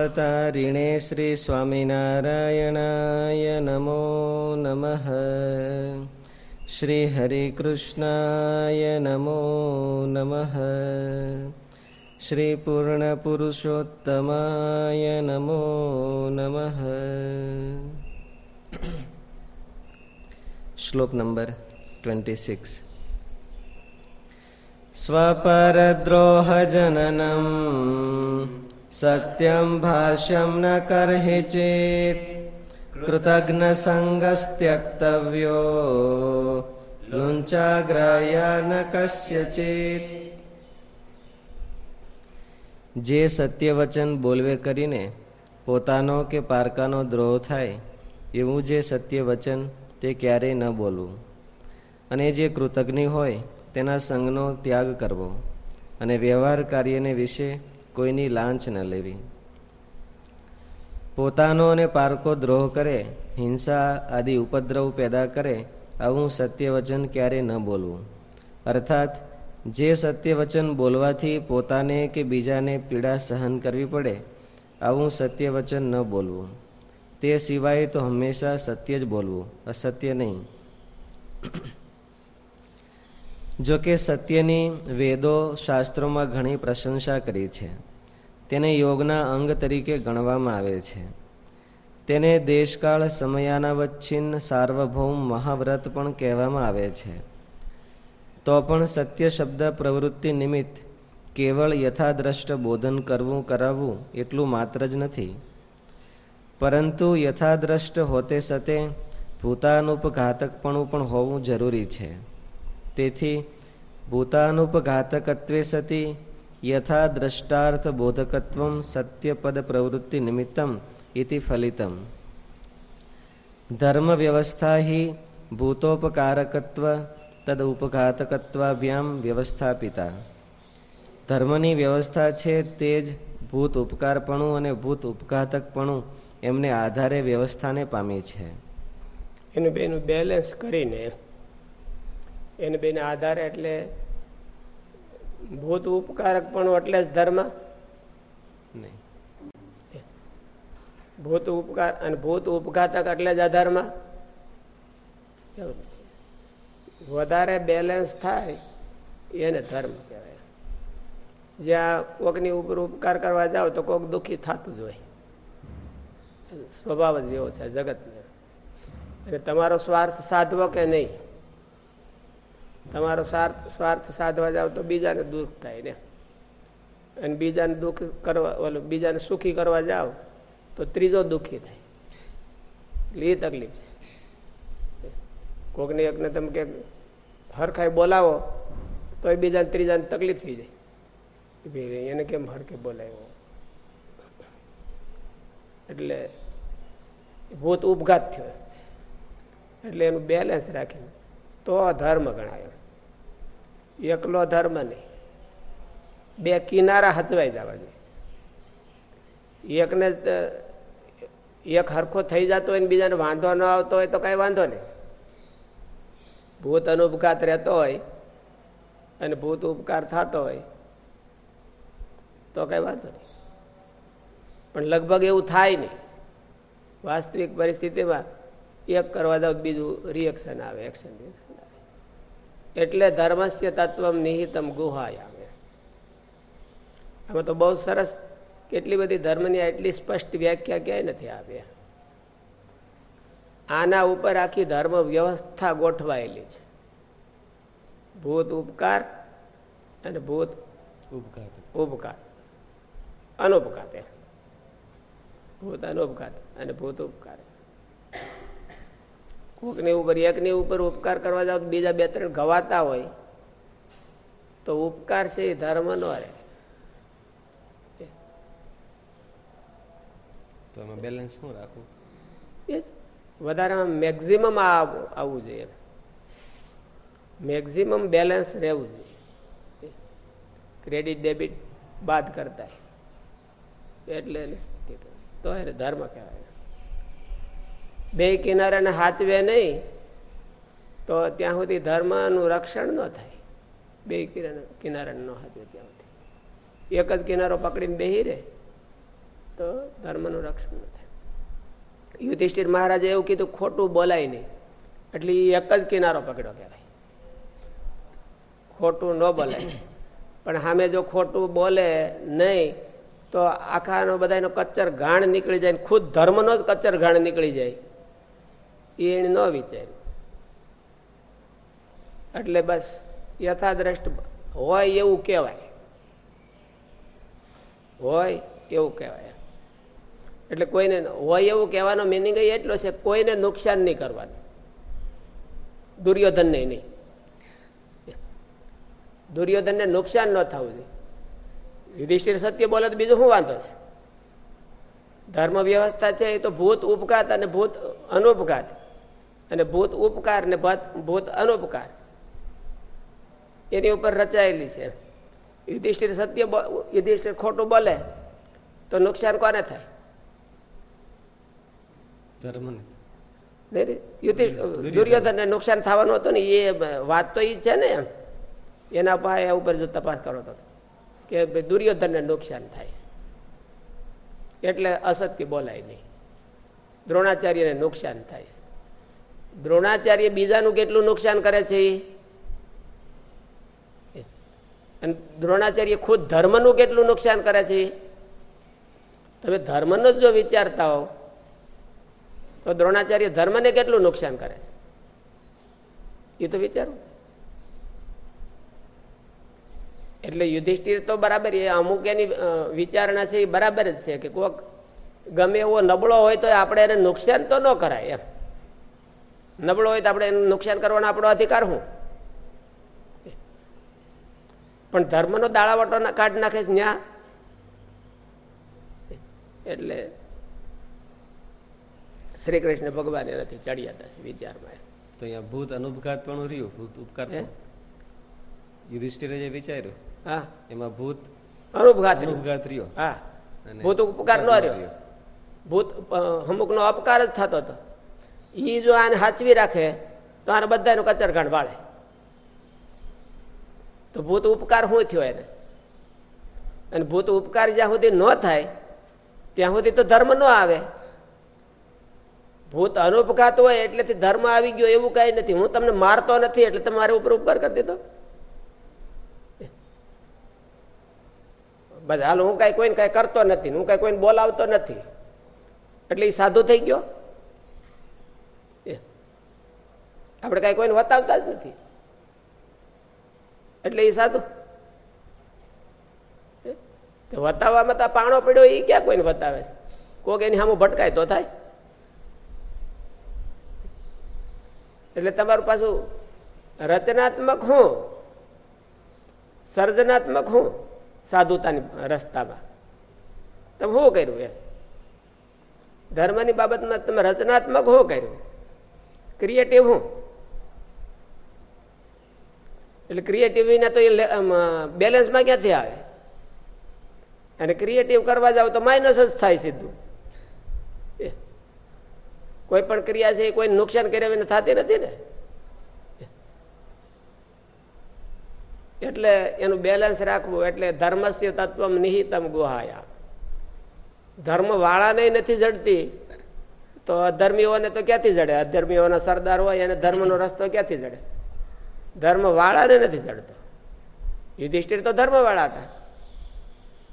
અવતારિણે શ્રી સ્વામિનારાયણાય નમો નમઃ શ્રી હરિકૃષ્ણાય નમો નમઃ શ્રી પૂર્ણ પુરુષોત્તમાય નમો નમઃ શ્લોક નંબર ટ્વેન્ટી સિક્સ સ્વપરદ્રોહજનનમ सत्यं भाष्यं न कर्हि चेत् कृतघ्नसङ्गस्त्यक्तव्यो લુંચાગ્રાય ન કસ્યચિત જે સત્ય વચન બોલવે કરીને પોતાનો કે પારકાનો દ્રોહ થાય એવું જે સત્ય વચન તે ક્યારેય ન બોલવું અને જે કૃતજ્ઞ હોય તેના સંગનો ત્યાગ કરવો અને વ્યવહાર કાર્યને વિશે કોઈની લાંચ ન લેવી. પોતાનો અને પારકો દ્રોહ કરે, હિંસા આદિ ઉપદ્રવ પેદા કરે, આવું સત્ય વચન ક્યારે ન બોલવું. અર્થાત, જે સત્ય વચન બોલવાથી પોતાને કે બીજાને પીડા સહન કરવી પડે, આવું સત્ય વચન ન બોલવું. તે સિવાય તો હંમેશા સત્ય જ બોલવું, અસત્ય નહીં. જો કે સત્યની વેદો શાસ્ત્રોમાં ઘણી પ્રશંસા કરી છે. તેને યોગના અંગ તરીકે ગણવામાં આવે છે. તેને દેશકાળ સમયાનાવચ્છિન્ન સાર્વભૌમ મહાવ્રત પણ કહેવામાં આવે છે. તો પણ સત્ય શબ્દ પ્રવૃત્તિ નિમિત્ત કેવળ યથાદ્રષ્ટ બોધન કરવું કરાવવું એટલું માત્ર જ નથી. પરંતુ યથાદ્રષ્ટ હોતે સતે ભૂતાનુપઘાતકપણું પણ હોવું જરૂરી છે. તેથી ભૂતાનુપઘાતકત્વે સતી યથા દ્રષ્ટાર્થ બોધકત્વ સત્યપદ પ્રવૃત્તિ નિમિત્તમ ઇતિ ફલિતમ ધર્મ વ્યવસ્થા હિ ભૂતોપકારકત્વ તદ ઉપઘાતકત્વાભ્યામ વ્યવસ્થાપિતા ધર્મની વ્યવસ્થા છે તે જ ભૂત ઉપકારપણું અને ભૂત ઉપઘાતકપણું એમને આધારે વ્યવસ્થાને પામી છે। એનું બેનું બેલેન્સ કરીને એને બેને આધારે એટલે ભૂત ઉપકારક પણ એટલે જ ધર્મ? ભૂત ઉપકાર અને ભૂત ઉપઘાતક એટલે જ અધર્મ? વધારે બેલેન્સ થાય એને ધર્મ કહેવાય. જ્યાં કોકની ઉપર ઉપકાર કરવા જાવ તો કોક દુઃખી થતું જ હોય. સ્વભાવ જ એવો છે જગતને. અને તમારો સ્વાર્થ સાધવો કે નહીં? તમારો સ્વાર્થ સાધવા જાવ તો બીજાને દુઃખ થાય ને. અને બીજાને દુઃખ કરવા, ઓલું બીજાને સુખી કરવા જાવ તો ત્રીજો દુઃખી થાય. એટલે એ તકલીફ છે. કોકને એકને તમે કે હરખાઈ બોલાવો તો એ બીજાને, ત્રીજાને તકલીફ થઈ જાય. એને કેમ હરખે બોલાવ્યો? એટલે ભૂત ઉપઘાત થયો. એટલે એનું બેલેન્સ રાખીને તો ધર્મ ગણાય. એકલો ધર્મ નહીં. બે કિનારા હચવાઈ જવા જોઈએ. એકને એક હરખો થઈ જતો હોય ને બીજાને વાંધો ન આવતો હોય તો કઈ વાંધો નહીં. ભૂત અનુપઘાત રહેતો હોય અને ભૂત ઉપકાર થતો હોય તો કઈ વાંધો નહીં. પણ લગભગ એવું થાય નહીં. વાસ્તવિક પરિસ્થિતિમાં એક કરવા જાવ બીજું રિએક્શન આવે એક્શન એટલે ધર્મસ્ય તત્વ નિહિતમ ગુહાયામે. આમાં તો બહુ સરસ કેટલી બધી ધર્મની એટલી સ્પષ્ટ વ્યાખ્યા ક્યાંય નથી આવ્યા આના ઉપર આખી ધર્મ વ્યવસ્થા ગોઠવાયેલી છે. ભૂત ઉપકાર અને ભૂત ઉપકાર. ઉપકાર. અનુપકાર ભૂત અનુપકાર અને ભૂત ઉપકાર કોકની ઉપર એકની ઉપર ઉપકાર કરવા જાવ બીજા બે ત્રણ ગવાતા હોય. તો ઉપકાર છે એ ધર્મ નો રહે તો એમાં બેલેન્સ શું રાખવું? એ વધારામાં મેક્ઝિમમ આવવું જોઈએ. મેક્ઝિમમ બેલેન્સ રહેવું જોઈએ. ક્રેડિટ ડેબિટ બાદ કરતા. એટલે તો ધર્મ કહેવાય. બે કિનારાને હાચવે નહીં, તો ત્યાં સુધી ધર્મનું રક્ષણ ન થાય. બે કિનારા ન હાચવે ત્યાં સુધી. એક જ કિનારો પકડીને બેહી રહે, તો ધર્મનું રક્ષણ ન થાય. યુધિષ્ઠિર મહારાજે એવું કીધું, ખોટું બોલાય નહીં. એટલે એક જ કિનારો પકડ્યો કહેવાય. ખોટું ન બોલાય. પણ સામે જો ખોટું બોલે નહીં, તો આખાનો બધાનો કચ્ચર ઘાણ નીકળી જાય ખુદ ધર્મનો જ કચ્ચર ઘાણ નીકળી જાય. એ એને ન વિચાર્યું. એટલે બસ યથાદ્રષ્ટ હોય એવું કહેવાય. હોય એવું કહેવાય. એટલે કોઈને હોય એવું કહેવાનો મિનિંગ એટલો છે, કોઈને નુકસાન નહીં કરવાનું. દુર્યોધનને નહીં. દુર્યોધનને નુકસાન ન થવું જોઈએ. યુધિષ્ઠિર સત્ય બોલે તો બીજું શું વાંધો છે? ધર્મ વ્યવસ્થા છે એ તો ભૂત ઉપઘાત અને ભૂત અનુપઘાત. અને ભૂત ઉપકાર ને ભૂત અનુપકાર. એની ઉપર રચાયેલી છે. યુધિષ્ઠિર સત્ય યુધિષ્ઠિર ખોટું બોલે તો નુકસાન કોને થાય? દુર્યોધન. ને નુકસાન થવાનું હતું ને એ વાત તો એ છે ને એના પાસે ઉપર જો તપાસ કરો તો. કે દુર્યોધન ને નુકસાન થાય. એટલે અસત્ય બોલાય નહીં. દ્રોણાચાર્યને નુકસાન થાય. દ્રોણાચાર્ય બીજાનું કેટલું નુકસાન કરે છે? અને દ્રોણાચાર્ય ખુદ ધર્મનું કેટલું નુકસાન કરે છે? તમે ધર્મનો જ જો વિચારતા હો, તો દ્રોણાચાર્ય ધર્મને કેટલું નુકસાન કરે છે? એ તો વિચારો. એટલે યુધિષ્ઠિર તો બરાબર એ અમુક એની વિચારણા છે એ બરાબર જ છે કે કોઈક ગમે એવો નબળો હોય તો આપણે એને નુકસાન તો ન કરાય એમ. નબળો હોય તો આપણે એનું નુકસાન કરવાનો આપણો અધિકાર શું? પણ ધર્મનો દાળાવટો કાઢ નાખે છે ન્યા. એટલે શ્રી કૃષ્ણ ભગવાન એનાથી ચડ્યા હતા વિચારમાં. તો અહીંયા ભૂત અનુપઘાત પણ રહ્યું? ભૂત ઉપકાર યુધિષ્ઠિરે જે વિચાર્યું હા. એમાં ભૂત અનુપઘાત અનુપઘાત રહ્યો. હા. ભૂત ઉપકાર ન રહ્યો. ભૂત અમુક નો અપકાર જ થતો હતો. ઈ જો આને સાચવી રાખે, તો આને બધાનું કચર વાળે. તો ભૂત ઉપકાર શું થયો એને? અને ભૂત ઉપકાર જ્યાં સુધી ન થાય, ત્યાં સુધી તો ધર્મ ન આવે. ભૂત અનુપઘાત હોય એટલેથી ધર્મ આવી ગયો, એવું કઈ નથી. હું તમને મારતો નથી એટલે તમારે ઉપર ઉપકાર કરી દીધો? બસ હાલ હું કઈ કોઈને કઈ કરતો નથી હું કઈ કોઈને બોલાવતો નથી. એટલે એ સાધુ થઈ ગયો? આપણે કઈ કોઈને વતાવતા જ નથી. એટલે એ સાધુ. વતાવવામાં તો પાણો પડ્યો એ ક્યાં કોઈને વતાવે છે? કોક એની સામે ભટકાય તો થાય. એટલે તમારું પાછું રચનાત્મક હું? સર્જનાત્મક હું સાધુતાની રસ્તામાં? તમે શું કર્યું એમ? ધર્મની બાબતમાં તમે રચનાત્મક શું કર્યું? ક્રિએટિવ હું? એટલે ક્રિએટિવ વિના તો એ બેલેન્સમાં ક્યાંથી આવે? અને ક્રિએટિવ કરવા જાવ તો માઇનસ જ થાય સીધું. કોઈ પણ ક્રિયા છે એ કોઈ નુકસાન કર્યા વિના થતી નથી ને? એટલે એનું બેલેન્સ રાખવું, એટલે ધર્મસ્ય તત્વ નિહિતમ ગુહાયા. ધર્મ વાળાને નથી જડતી, તો અધર્મીઓને તો ક્યાંથી જડે? અધર્મીઓના સરદાર હોય એને ધર્મનો રસ્તો ક્યાંથી જડે? ધર્મ વાળાને નથી ચડતો. યુધિષ્ઠિર તો ધર્મ વાળા હતા.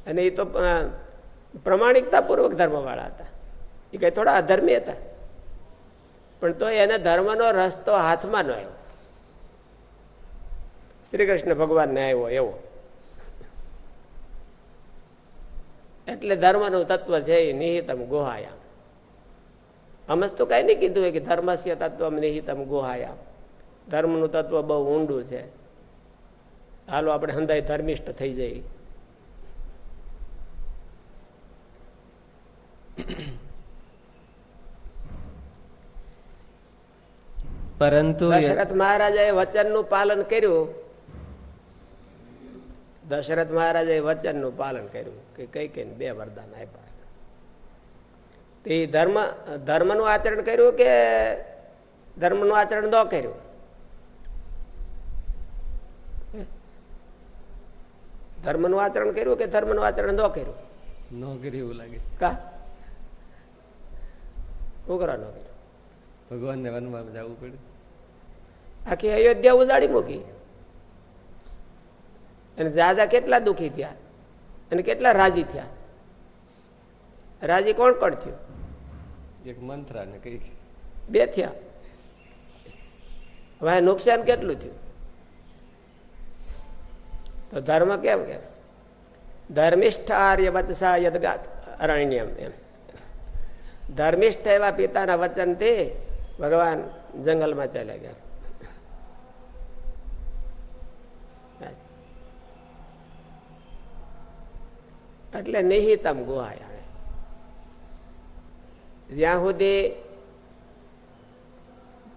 અને એ તો પ્રમાણિકતાપૂર્વક ધર્મવાળા ધર્મ વાળા હતા. એ કઈ થોડા અધર્મી હતા. પણ તો એને ધર્મનો રસ્તો હાથમાં ન આવ્યો. શ્રી કૃષ્ણ ભગવાનને આવ્યો એવો. એટલે ધર્મનું તત્વ છે એ નિહિતમ ગુહાયામ. અમસ તો કઈ નહીં કીધું કે ધર્મસ્ય તત્વ નિહિતમ ગુહાયામ. ધર્મનું તત્વ બહુ ઊંડું છે. હાલો આપણે હંધાય ધર્મિષ્ઠ થઈ જઈએ. પરંતુ દશરથ મહારાજાએ વચનનું પાલન કર્યું. દશરથ મહારાજાએ વચનનું પાલન કર્યું કે કઈ કઈ બે વરદાન આપ્યા. તે ધર્મ ધર્મનું આચરણ કર્યું કે ધર્મનું આચરણ ન કર્યું? ધર્મનું આચરણ કર્યું કે ધર્મનું આચરણ ન કર્યું? નોકરી એવું લાગે. કા? શું કરવા નોકરી ભગવાનને વનમાં જવું પડ્યું. આખી અયોધ્યા ઉદાડી મૂકી. અને જાજા કેટલા દુઃખી થયા? અને કેટલા રાજી થયા? રાજી કોણ કોણ થયું? એક મંત્રા ને કઈ બે થયા. હવે નુકસાન કેટલું થયું? તો ધર્મ કેમ કે? ધર્મિષ્ઠ આર્ય વચસા યદગાત અરણ્યમ એમ. ધર્મિષ્ઠ એવા પિતાના વચનથી ભગવાન જંગલમાં ચાલ્યા ગયા. એટલે નિહિતમ ગુહાય જ્યાં સુધી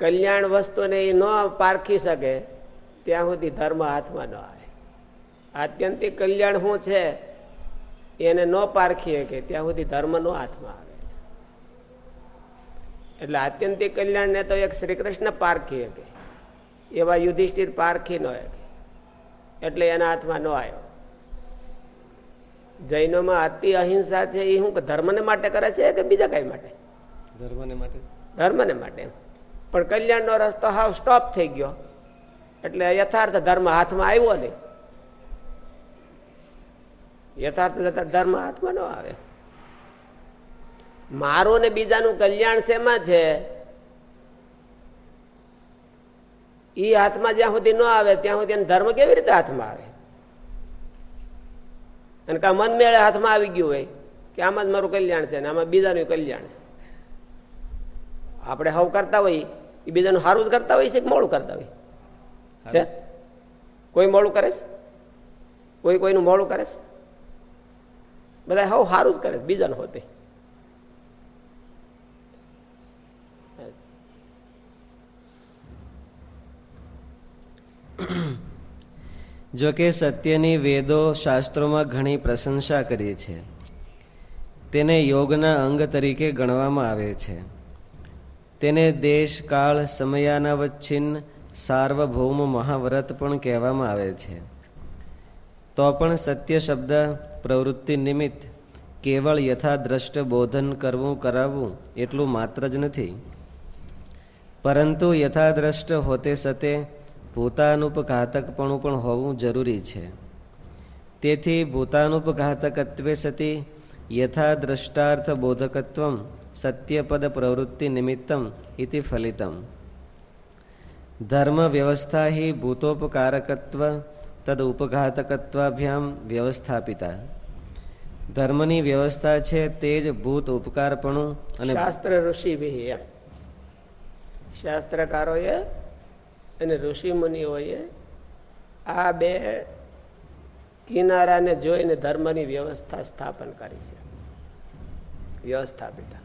કલ્યાણ વસ્તુને એ ન પારખી શકે, ત્યાં સુધી ધર્મ હાથમાં ન આવે. આત્યંતિક કલ્યાણ શું છે? એને ન પારખી શકે ત્યાં સુધી ધર્મ નો હાથમાં આવે. એટલે આત્યંતિક કલ્યાણ ને તો એક શ્રી કૃષ્ણ પારખી શકે. એવા યુધિષ્ઠિર પારખી ન શકે. એટલે એના હાથમાં ન આવ્યો. જૈનોમાં અતિ અહિંસા છે એ શું ધર્મને માટે કરે છે કે બીજા કઈ માટે? ધર્મને માટે ધર્મને માટે. પણ કલ્યાણનો રસ્તો હાવ સ્ટોપ થઈ ગયો. એટલે યથાર્થ ધર્મ હાથમાં આવ્યો નહીં. યથાર્થ ધર્મ હાથમાં ન આવે. મારું ને બીજાનું કલ્યાણ શેમાં છે? એ હાથમાં જ્યાં સુધી ન આવે ત્યાં સુધી ધર્મ કેવી રીતે હાથમાં આવે? અને કા મન મેળે હાથમાં આવી ગયું હોય કે આમાં જ મારું કલ્યાણ છે અને આમાં બીજાનું કલ્યાણ છે? આપણે હવ કરતા હોય એ બીજાનું સારું જ કરતા હોય છે કે મોડું કરતા હોય? કોઈ મોડું કરે છે? કોઈ કોઈનું મોડું કરે છે? બધા હવ સારું જ કરે છે, બીજાનું હોતે. જો કે સત્યની વેદો શાસ્ત્રોમાં ઘણી પ્રશંસા કરી છે. તેને યોગના અંગ તરીકે ગણવામાં આવે છે. તેને દેશ, કાળ સમયાનાવચ્છિન્ન સાર્વભૌમ મહાવ્રત પણ કહેવામાં આવે છે. તો પણ સત્ય શબ્દ પ્રવૃત્તિ નિમિત્ત કેવળ યથાદ્રષ્ટ બોધન કરવું કરાવવું એટલું માત્ર જ નથી. પરંતુ યથાદ્રષ્ટ હોતે સતે ભૂતાનુપઘાતકપણું પણ હોવું જરૂરી છે. તેથી ભૂતાનુપઘાતકત્વે સતી યથાદ્રષ્ટાર્થ બોધકત્વ સત્યપદ પ્રવૃત્તિ નિમિત્તમ ઇતિ ફલિતમ. ધર્મ વ્યવસ્થા હિ ભૂતોપકારકત્વ તદ ઉપઘાતકત્વાભ્યામ વ્યવસ્થાપિતા ધર્મની વ્યવસ્થા છે તે જ ભૂત ઉપકારપણું અને શાસ્ત્ર ઋષિ શાસ્ત્રકારોએ અને ઋષિ મુનિઓએ આ બે કિનારાને જોઈને ધર્મની વ્યવસ્થા સ્થાપન કરી છે વ્યવસ્થાપિતા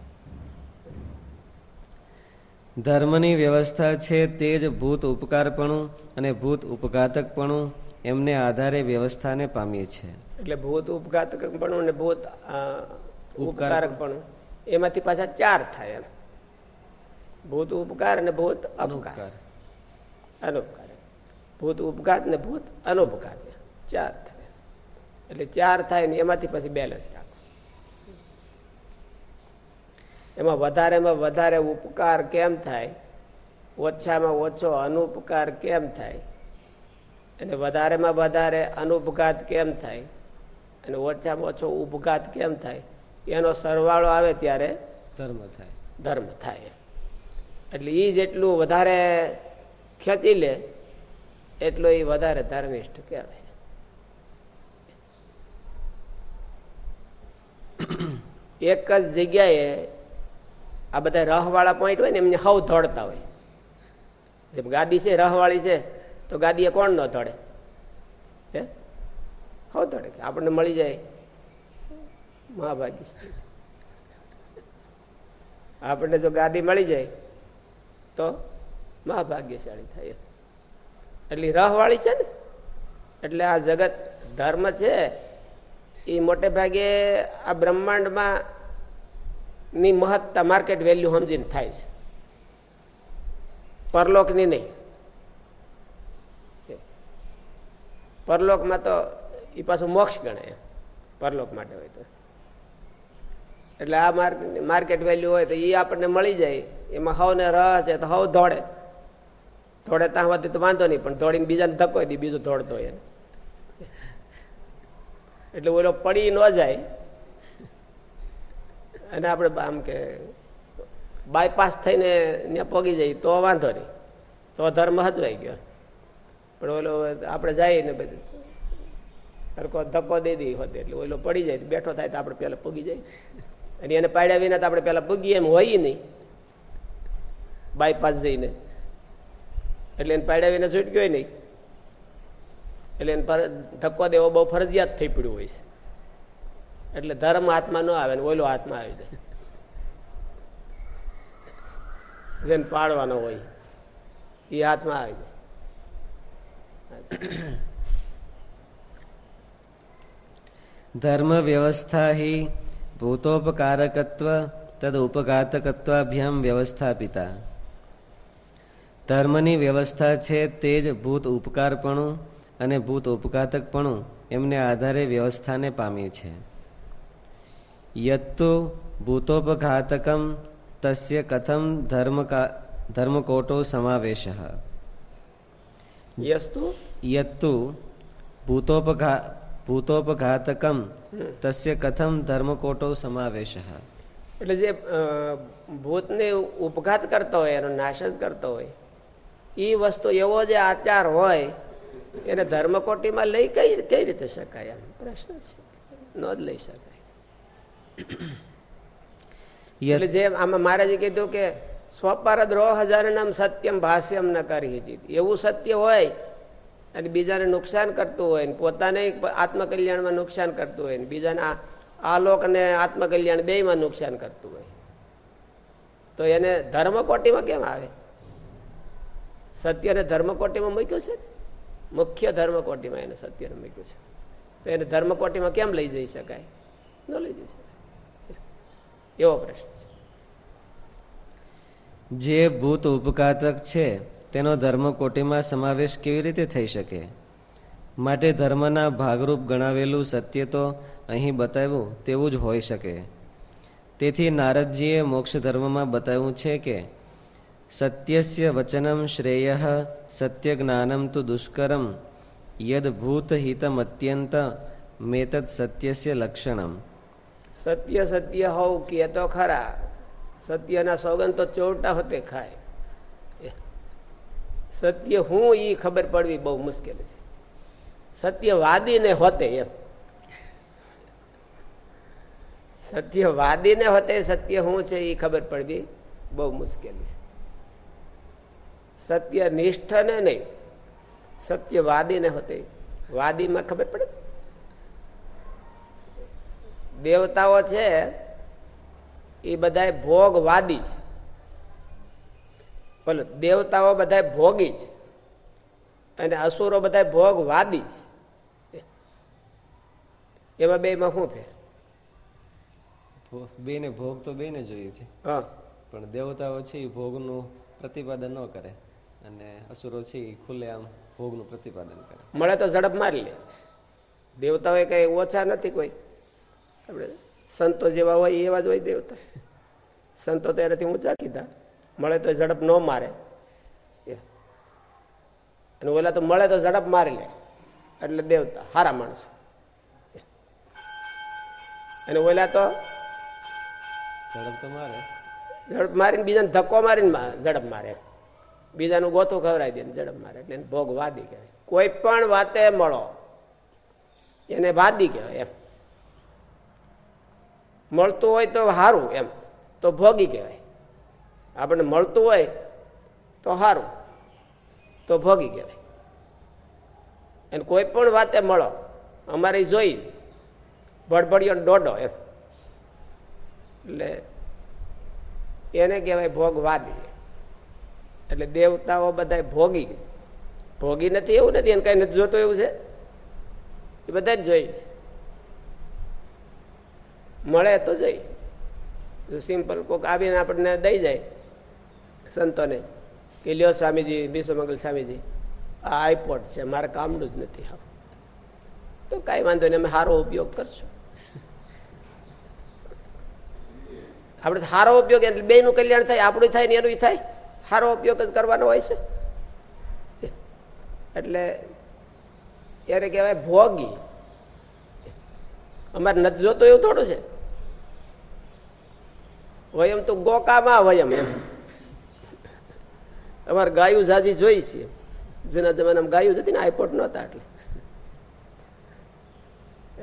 ધર્મની વ્યવસ્થા છે તે જ ભૂત ઉપકારપણું અને ભૂત ઉપઘાતકપણું એમને આધારે વ્યવસ્થાને પામીએ છે. એટલે ભૂત ઉપઘાતક પણ અને ભૂત પણ એમાંથી પાછા ચાર થાય એમ. ભૂત ઉપકાર અને ભૂત અપકાર. અનુપકાર. ભૂત ઉપઘાત ને ભૂત અનુપઘાત ચાર થાય એટલે ચાર થાય ને એમાંથી પછી બેલેન્સ રાખો. એમાં વધારેમાં વધારે ઉપકાર કેમ થાય? ઓછામાં ઓછો અનુપકાર કેમ થાય? અને વધારેમાં વધારે અનુપઘાત કેમ થાય? અને ઓછામાં ઓછો ઉપઘાત કેમ થાય? એનો સરવાળો આવે ત્યારે ધર્મ થાય. ધર્મ થાય. એટલે એ જેટલું વધારે ખેંચી લે એટલો એ વધારે ધર્મિષ્ઠ કહેવાય. એક જ જગ્યાએ આ બધા રહવાળા પોઈન્ટ હોય ને એમને હવ ધોડતા હોય. જેમ ગાદી છે રહવાળી છે તો ગાદીએ કોણ ન તળે? હે? હો તળે આપણને મળી જાય મહાભાગી. આપણને જો ગાદી મળી જાય તો મહાભાગ્યશાળી થાય એટલે રહવાળી છે ને? એટલે આ જગત ધર્મ છે, એ મોટે ભાગે આ બ્રહ્માંડમાં ની મહત્તા માર્કેટ વેલ્યુ સમજીને થાય છે. પરલોકની નહીં. પરલોકમાં તો એ પાછું મોક્ષ ગણાય પરલોક માટે હોય તો. એટલે આ માર્કેટ વેલ્યુ હોય તો એ આપણને મળી જાય. એમાં હવને રસ છે તો હવ દોડે. દોડે ત્યાં હોવાથી તો વાંધો નહીં, પણ દોડીને બીજાને ધક્કો દી, બીજું દોડતો હોય એટલે ઓલો પડી ન જાય. અને આપણે આમ કે બાયપાસ થઈને ત્યાં પગી જાય, તો વાંધો નહીં. તો ધર્મ હચવાઈ ગયો. પણ ઓલો આપણે જઈએ ને બધું. હરકો ધક્કો દઈ દઈ હોત એટલે ઓલો પડી જાય, બેઠો થાય તો આપણે પહેલાં પૂગી જાય. અને એને પાડ્યા વિના તો આપણે પહેલાં પૂગીએ એમ હોય નહીં. બાયપાસ જઈને. એટલે એને પાડ્યા વિના છૂટક્યો નહીં. એટલે એને ધક્કો દેવો બહુ ફરજિયાત થઈ પડ્યું હોય છે. એટલે ધર્મ હાથમાં ન આવે ને ઓલો હાથમાં આવી જાય. જેને પાડવાનો હોય, એ હાથમાં આવી જાય. ધર્મ વ્યવસ્થા હિ ભૂતોપકારકત્વ તદ ઉપઘાતકત્વાભ્યામ વ્યવસ્થાપિતા ધર્મની વ્યવસ્થા છે તે જ ભૂત ઉપકારપણું અને ભૂત ઉપઘાતકપણું એમને આધારે વ્યવસ્થાને પામી છે। યત્તુ ભૂતોપઘાતકમ તસ્ય કથમ ધર્મ ધર્મકોટો સમાવેશ। યત્તુ ભૂતોપઘા ભૂતોપઘાતકમ તસ્ય કથમ ધર્મકોટો સમાવેશ એટલે જે ભૂતને ઉપઘાત કરતો હોય એનો નાશ જ કરતો હોય એ વસ્તુ એવો જે આચાર હોય એને ધર્મકોટીમાં લઈ કઈ કઈ રીતે શકાય એમ? પ્રશ્ન છે. ન જ લઈ શકાય. એટલે જે આમાં મહારાજે કીધું કે સ્વપરદ રો હજાર નામ સત્યમ ભાષ્યમ ન કરી એવું સત્ય હોય, અને બીજાને નુકસાન કરતું હોય, ને પોતાને આત્મકલ્યાણમાં નુકસાન કરતું હોય, ને બીજાના આલોક અને આત્મકલ્યાણ બેમાં નુકસાન કરતું હોય. તો એને ધર્મકોટીમાં કેમ આવે? સત્યને ધર્મકોટીમાં મૂક્યું છે? મુખ્ય ધર્મકોટીમાં એને સત્યને મૂક્યું છે. તો એને ધર્મકોટીમાં કેમ લઈ જઈ શકાય? ન લઈ જઈ શકાય. એવો પ્રશ્ન. જે ભૂત ઉપઘાતક છે, તેનો ધર્મકોટીમાં સમાવેશ કેવી રીતે થઈ શકે? માટે ધર્મના ભાગરૂપ ગણાવેલું સત્ય તો અહીં બતાવ્યું તેવું જ હોઈ શકે. તેથી નારદજીએ મોક્ષ ધર્મમાં બતાવ્યું છે કે, સત્યસ્ય વચનમ શ્રેય સત્ય જ્ઞાનમ તો દુષ્કરમ, યદ ભૂત હિતમ અત્યંત, મેતદ સત્યસ્ય લક્ષણમ. સત્ય સત્ય હોવ કે તો ખરા. સત્યના સોગન તો ચોરટા હોતે ખાય. સત્ય હું એ ખબર પડવી બહુ મુશ્કેલ છે. સત્યવાદીને હોતે એમ. સત્યવાદીને હોતે સત્ય હું છે એ ખબર પડવી બહુ મુશ્કેલી છે. સત્ય નિષ્ઠ ને નહીં, સત્યવાદીને હોતે. વાદીમાં ખબર પડે? દેવતાઓ છે એ બધા ભોગવાદી છે. બોલો દેવતાઓ બધા ભોગી છે. અને અસુરો બધા ભોગવાદી છે. એમાં બે માં શું ફેર? બે ને ભોગ તો બે ને જોઈએ છે. પણ દેવતાઓ છે એ ભોગનું પ્રતિપાદન ન કરે. અને અસુરો છે એ ખુલ્લે આમ ભોગનું પ્રતિપાદન કરે. મળે તો ઝડપ મારી લે. દેવતાઓ કઈ ઓછા નથી કોઈ. આપણે સંતો જેવા હોય એવા જ હોય દેવતા. સંતો તો એનાથી ઊંચા કીધા. મળે તો ઝડપ ન મારે. અને ઓલા તો મળે તો ઝડપ મારી લે. એટલે દેવતા સારા માણસો. અને ઓલા તો ઝડપ તો મારે. ઝડપ મારીને બીજાને ધક્કો મારીને ઝડપ મારે. બીજાનું ગોથું ખવડાવી દે ઝડપ મારે. એટલે ભોગ વાદી કહેવાય. કોઈ પણ વાતે મળો. એને વાદી કહેવાય એમ. મળતું હોય તો સારું એમ. તો ભોગી કહેવાય. આપણને મળતું હોય તો સારું તો ભોગી કહેવાય. અને કોઈ પણ વાતે મળો, અમારે જોઈ ભડભડિયો દોડો એમ. એટલે એને કહેવાય ભોગવાદી. એટલે દેવતાઓ બધા ભોગી. ભોગી નથી એવું નથી, એને કઈ નથી જોતું એવું છે? એ બધા જોઈ. મળે તો જઈ. સિમ્પલ કોક આવીને આપણને દઈ જાય સંતોને કે લ્યો સ્વામીજી, વિશ્વમંગલ સ્વામીજી, આ આઈપોડ છે, મારે કામનું જ નથી હા તો કાંઈ વાંધો નહીં, અમે સારો ઉપયોગ કરશું. આપણે સારો ઉપયોગ એટલે બેનું કલ્યાણ થાય, આપણું થાય ને એનું થાય. સારો ઉપયોગ જ કરવાનો હોય છે. એટલે એને કહેવાય ભોગી. અમારે નથી જોતો એવું થોડું છે. વયમ તો ગોકામાં વયમ એમ. અમારે ગાયું જાજી જોઈ છે. જૂના જમાનામાં ગાયું જતી ને આઈપોટ નહોતા એટલે.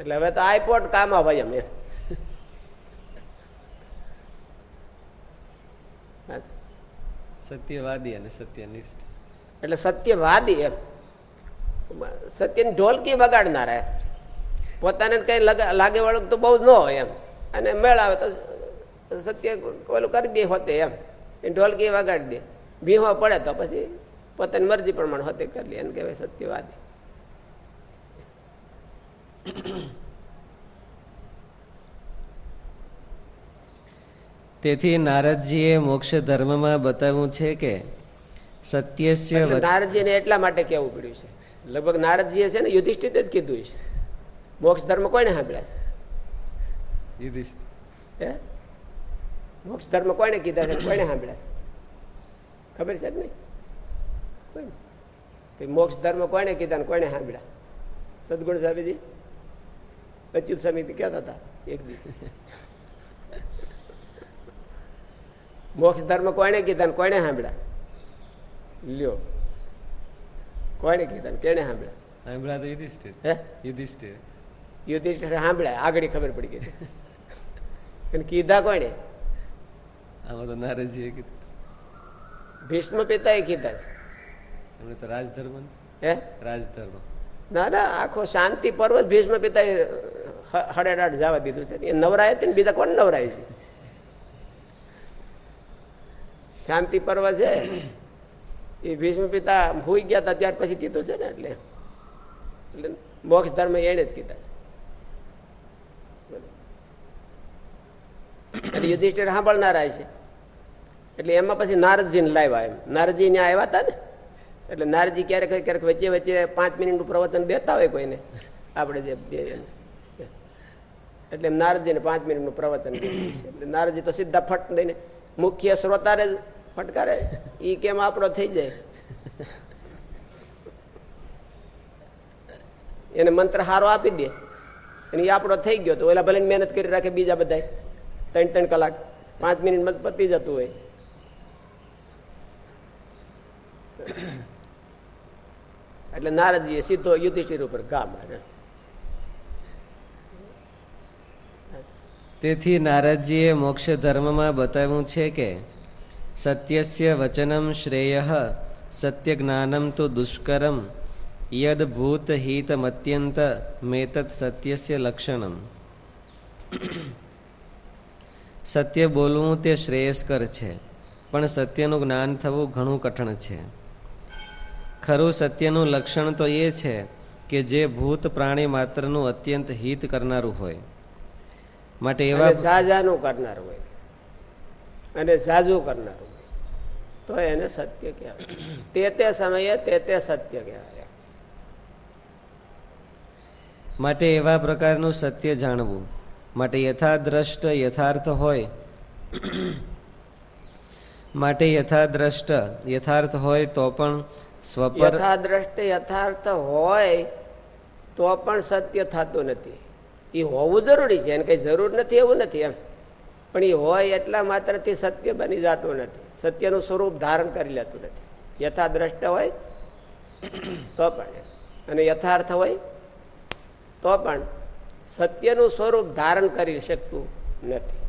એટલે હવે તો આઈપોટ કામાં વયમ એમ. સત્યવાદી અને સત્યનિષ્ઠ. એટલે સત્યવાદી એમ. સત્યની ઢોલકી બગાડનારા પોતાને કઈ લાગે વાળું તો બહુ ન હોય એમ. અને મેળ આવે તો સત્ય ઓલું કરી દે હોતે એમ. એ ઢોલકી વગાડી દે. ભીહો પડે તો પછી પોતાની મરજી પ્રમાણે હોતે કરી લે. એને કહેવાય સત્યવાદી. તેથી નારદજીએ મોક્ષ ધર્મમાં બતાવ્યું છે કે સત્યસ્ય નારદજીને એટલા માટે કેવું પડ્યું છે. લગભગ નારદજીએ છે ને યુધિષ્ઠિર જ કીધું છે. મોક્ષ ધર્મ કોઈને સાંભળ્યા છે? યુધિષ્ઠિર. હે? મોક્ષ ધર્મ કોને કીધા છે કોને સાંભળ્યા છે? ખબર છે નહીં. કોઈ મોક્ષ ધર્મ કોને કીધા ને કોને સાંભળ્યા? સદગુણ સ્વામીજી? અચ્યુત સ્વામી કહેતા હતા એક દિવસ મોક્ષ ધર્મ કોને કીધા ને કોને સાંભળ્યા? લ્યો. કોને કીધા કેને સાંભળ્યા? સાંભળ્યા તો યુધિષ્ઠિર. હે? યુધિષ્ઠિર. યુધિષ્ઠિર સાંભળ્યા. આગળ ખબર પડી ગઈ. અને કીધા કોને આમાં તો નારદજીએ કીધું ભીષ્મ પિતા એ કીધા છે. તો રાજધર્મ હે? રાજધર્મ. ના ના આખો શાંતિ પર્વત ભીષ્મ પિતા હડેડાટ જવા દીધું છે. એ નવરાય હતી ને બીજા કોણ નવરાય છે? શાંતિ પર્વ છે. એ ભીષ્મ પિતા ભૂઈ ગયા હતા ત્યાર પછી કીધું છે ને એટલે. એટલે મોક્ષ ધર્મ એને જ કીધા છે. યુધિષ્ઠિર સાંભળનારા છે. એટલે એમાં પછી નારદજીને લાવ્યા એમ. નારદજી ને આવ્યા હતા ને? એટલે નારજી ક્યારેક ક્યારેક વચ્ચે વચ્ચે પાંચ મિનિટનું પ્રવચન દેતા હોય કોઈને. આપણે જે એટલે એમ નારદજીને પાંચ મિનિટનું પ્રવચન એટલે નારદજી તો સીધા ફટ દઈને મુખ્ય શ્રોતારે જ ફટકારે. એ કેમ આપણો થઈ જાય? એને મંત્ર હારો આપી દે. અને એ આપણો થઈ ગયો તો ઓલા ભલે મહેનત કરી રાખે બીજા બધા ત્રણ ત્રણ કલાક પાંચ મિનિટ પતી જતું હોય. એટલે નારદજીએ સીધો યુધિષ્ઠિર ઉપર ઘા મારે તેથી નારદજીએ મોક્ષ ધર્મમાં બતાવ્યું છે કે સત્યસ્ય વચનમ શ્રેય સત્ય જ્ઞાનમ તો દુષ્કરમ, યદ ભૂત હિતમત્યંત મેતત સત્યસ્ય લક્ષણમ. સત્ય બોલવું તે શ્રેયસ્કર છે, પણ સત્યનું જ્ઞાન થવું ઘણું કઠણ છે. ખરું સત્યનું લક્ષણ તો એ છે કે જે ભૂત પ્રાણી માત્રનું અત્યંત હિત કરનારું હોય. માટે એવા સાજાનું કરનારું હોય. અને સાજુ કરનારું હોય. તો એને સત્ય કહેવાય. તે તે સમયે તે તે સત્ય કહેવાય. માટે એવા પ્રકારનું સત્ય જાણવું. માટે યથાદ્રષ્ટ યથાર્થ હોય. માટે યથાદ્રષ્ટ યથાર્થ હોય તો પણ સ્વપર યથાર્થ હોય, તો પણ સત્ય થતું નથી. એ હોવું જરૂરી છે, એને કઈ જરૂર નથી, એવું નથી એમ. પણ એ હોય એટલા માત્રથી સત્ય બની જતું નથી. સત્યનું સ્વરૂપ ધારણ કરી લેતું નથી. યથાદ્રષ્ટ હોય, તો પણ અને યથાર્થ હોય, તો પણ સત્યનું સ્વરૂપ ધારણ કરી શકતું નથી.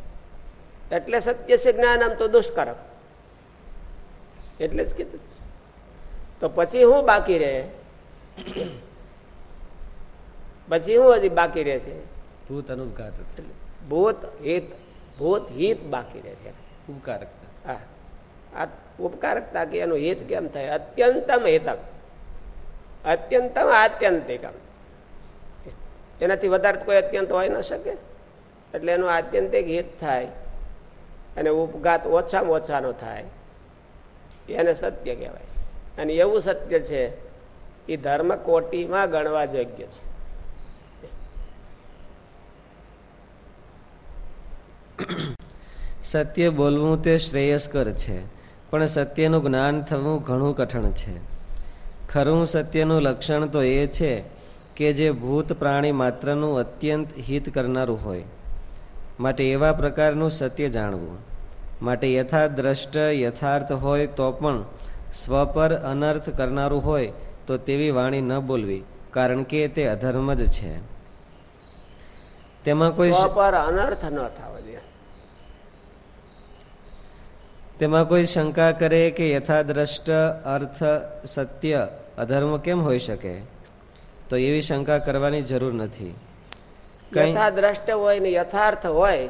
એટલે સત્ય છે જ્ઞાન આમ તો દુષ્કરમ. એટલે જ કીધું. તો પછી શું બાકી રહે? પછી હું હજી બાકી રહે છે? ભૂત અનુપઘાત ભૂત હિત ભૂત હિત બાકી રહે છે. ઉપકારકતા. હા. આ ઉપકારકતા કે એનું હિત કેમ થાય? અત્યંતમ હિતમ. અત્યંતમ આત્યંતિકમ. એનાથી વધારે કોઈ અત્યંત હોય ન શકે. એટલે એનું આત્યંતિક હિત થાય અને ઉપઘાત ઓછામાં ઓછાનો થાય. એને સત્ય કહેવાય. અને એવું સત્ય છે એ ધર્મ કોટીમાં ગણવા યોગ્ય છે. સત્ય બોલવું તે શ્રેયસ્કર છે, પણ સત્યનું જ્ઞાન થવું ઘણું કઠણ છે. ખરું સત્યનું લક્ષણ તો એ છે કે જે ભૂત પ્રાણી માત્રનું અત્યંત હિત કરનારું હોય. માટે એવા પ્રકારનું સત્ય જાણવું. માટે યથાદ્રષ્ટ યથાર્થ હોય તો પણ સ્વ પર અનર્થ કરનારું હોય તો તેવી વાણી ન બોલવી કારણ કે તે અધર્મ જ છે. તેમાં કોઈ પર અનર્થ ન થવો જોઈએ તેમાં કોઈ શંકા કરે કે યથાદ્રષ્ટ અર્થ સત્ય અધર્મ કેમ હોઈ શકે? તો એવી શંકા કરવાની જરૂર નથી. યથાદ્રષ્ટ હોય ને યથાર્થ હોય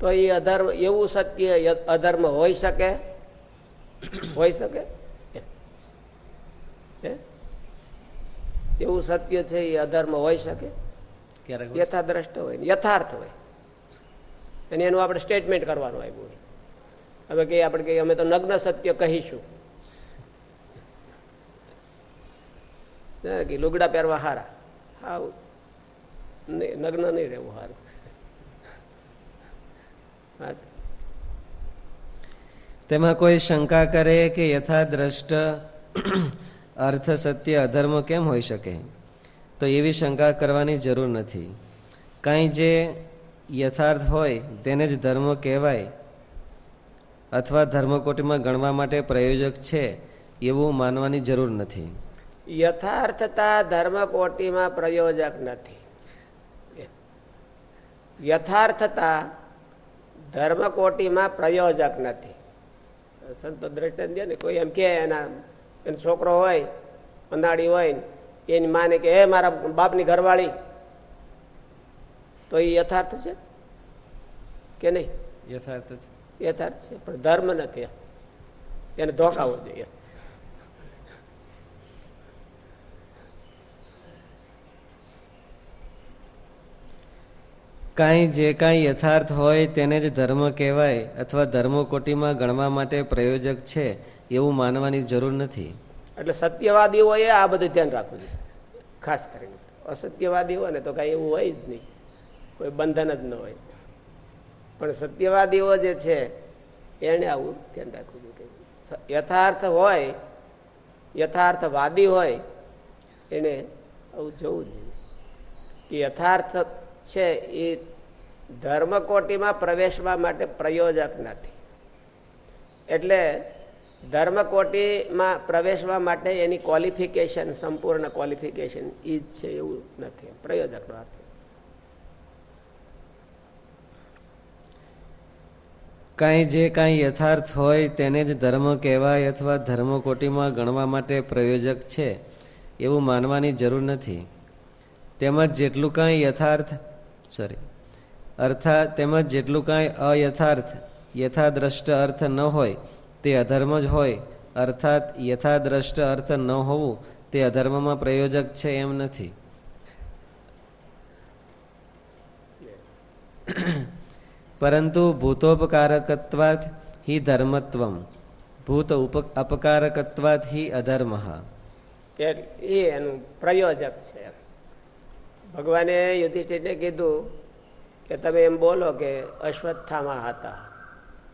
તો એ અધર્મ એવું સત્ય અધર્મ હોઈ શકે? હોઈ શકે? એવું સત્ય છે એ અધર્મ હોઈ શકે? યથાદ્રષ્ટ હોય યથાર્થ હોય. અને એનું આપણે સ્ટેટમેન્ટ કરવાનું આવ્યું હોય. હવે કે આપણે કહીએ અમે તો નગ્ન સત્ય કહીશું. લુગડા પહેરવા હારા. હા નગ્ન નહીં રહેવું સારું તેમાં કોઈ શંકા કરે કે યથાદ્રષ્ટ અર્થ, સત્ય, અધર્મ કેમ હોઈ શકે? તો એવી શંકા કરવાની જરૂર નથી. કાંઈ જે યથાર્થ હોય, તેને જ ધર્મ કહેવાય અથવા ધર્મકોટીમાં ગણવા માટે પ્રયોજક છે, એવું માનવાની જરૂર નથી. યથાર્થતા ધર્મકોટીમાં પ્રયોજક નથી. યથાર્થતા ધર્મકોટીમાં પ્રયોજક નથી. સંતો દ્રષ્ટાંત ને કોઈ એમ કે એના એનો છોકરો હોય અંધાડી હોય એની માને કે હે મારા બાપની ઘરવાળી. તો એ યથાર્થ છે? કે નહીં? યથાર્થ છે. યથાર્થ છે પણ ધર્મ નથી એને ધોકાવો જોઈએ. કાંઈ જે કાંઈ યથાર્થ હોય તેને જ ધર્મ કહેવાય અથવા ધર્મકોટીમાં ગણવા માટે પ્રયોજક છે એવું માનવાની જરૂર નથી. એટલે સત્યવાદીઓએ આ બધું ધ્યાન રાખવું જોઈએ. ખાસ કરીને. અસત્યવાદી હોય ને તો કાંઈ એવું હોય જ નહીં. કોઈ બંધન જ ન હોય. પણ સત્યવાદીઓ જે છે, એને આવું ધ્યાન રાખવું જોઈએ યથાર્થ હોય, યથાર્થવાદી હોય, એને આવું જોવું જોઈએ. કે યથાર્થ છે, એ ધર્મકોટીમાં પ્રવેશવા માટે પ્રયોજક નથી. એટલે ધર્મકોટીમાં પ્રવેશવા માટે એની ક્વોલિફિકેશન સંપૂર્ણ ક્વોલિફિકેશન ઈ જ છે એવું નથી. પ્રયોજકનો અર્થ. કાંઈ જે કાંઈ યથાર્થ હોય તેને જ ધર્મ કહેવાય અથવા ધર્મકોટીમાં ગણવા માટે પ્રયોજક છે, એવું માનવાની જરૂર નથી. તેમજ જેટલું કાંઈ યથાર્થ સોરી અર્થાત તેમજ જેટલું કાંઈ અયથાર્થ, યથાદ્રષ્ટ અર્થ ન હોય, તે અધર્મ જ હોય. અર્થાત યથાદ્રષ્ટ અર્થ ન હોવું, તે અધર્મમાં પ્રયોજક છે એમ નથી. પરંતુ ભૂતોપકારકત્વાત હિ ધર્મત્વ ભૂત અપકારકત્વાત હિ અધર્મ. એ એનું પ્રયોજક છે. ભગવાને યુધિષ્ઠિરને કીધું કે તમે એમ બોલો કે અશ્વત્થામાં હતા.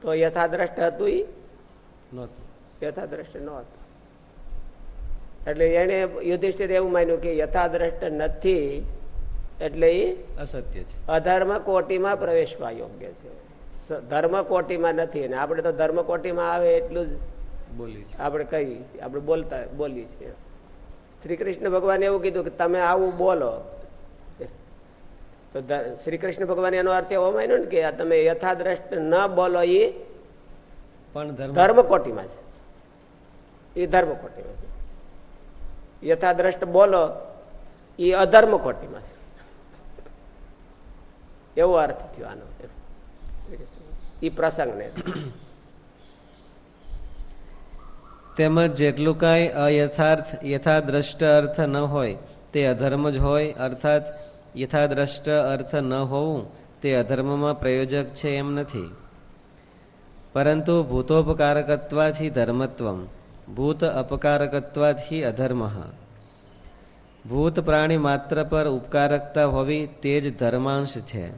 તો યથાદ્રષ્ટ હતું યથાદ્રષ્ટ ન હતું. એટલે એને યુધિષ્ઠિર એવું માન્યું કે યથાદ્રષ્ટ નથી એટલે એ અસત્ય છે. અધર્મ કોટીમાં પ્રવેશવા યોગ્ય છે. ધર્મ કોટીમાં નથી અને આપણે તો ધર્મ કોટીમાં આવે એટલું જ બોલી આપણે કહી આપણે બોલતા બોલી છીએ. શ્રી કૃષ્ણ ભગવાન એવું કીધું કે તમે આવું બોલો તો શ્રી કૃષ્ણ ભગવાન એનો અર્થ એવો માન્યો ને કે તમે યથાદ્રષ્ટ ન બોલો એ પણ ધર્મકોટીમાં છે. એ ધર્મકોટીમાં છે. યથાદ્રષ્ટ બોલો એ અધર્મ કોટીમાં છે. એવો અર્થ થયો આનો. એ પ્રસંગને. તેમજ જેટલું કાંઈ અયથાર્થ યથાદ્રષ્ટ અર્થ ન હોય તે અધર્મ જ હોય અર્થાત યથાદ્રષ્ટ અર્થ ન હોવું તે અધર્મમાં પ્રયોજક છે એમ નથી. પરંતુ ભૂતોપકારકત્વાથી ધર્મત્વમ ભૂત અપકારકત્વાથી અધર્મ. ભૂત પ્રાણી માત્ર પર ઉપકારકતા હોવી તે જ ધર્માંશ છે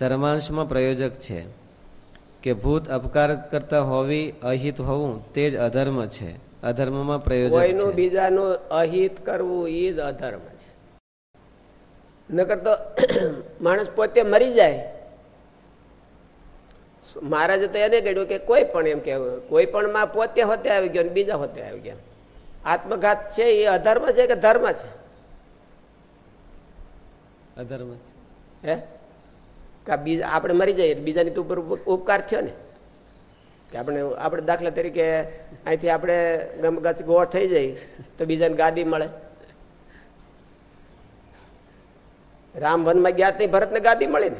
ધર્માંશમાં પ્રયોજક છે. કે ભૂત અપકાર કરતા હોવી અહિત હોવું તે જ અધર્મ છે અધર્મમાં પ્રયોજક બીજાનું અહિત કરવું એ જ અધર્મ છે. નકર તો માણસ પોતે મરી જાય. મહારાજે તો એને કહ્યું કે કોઈ પણ એમ કે કોઈ પણ માં પોતે હોતે આવી ગયો બીજા હોતે આવી ગયા. આત્મઘાત છે એ અધર્મ છે કે ધર્મ છે? અધર્મ હે? કે બીજા આપણે મરી જઈએ બીજાની ઉપર ઉપકાર થયો ને. કે આપણે આપણે દાખલા તરીકે અહીંથી આપણે ગમગચ ગોળ થઈ જાય તો બીજાને ગાદી મળે. રામ વનમાં ગયા ત્યાં ભરતને ગાદી મળી ને.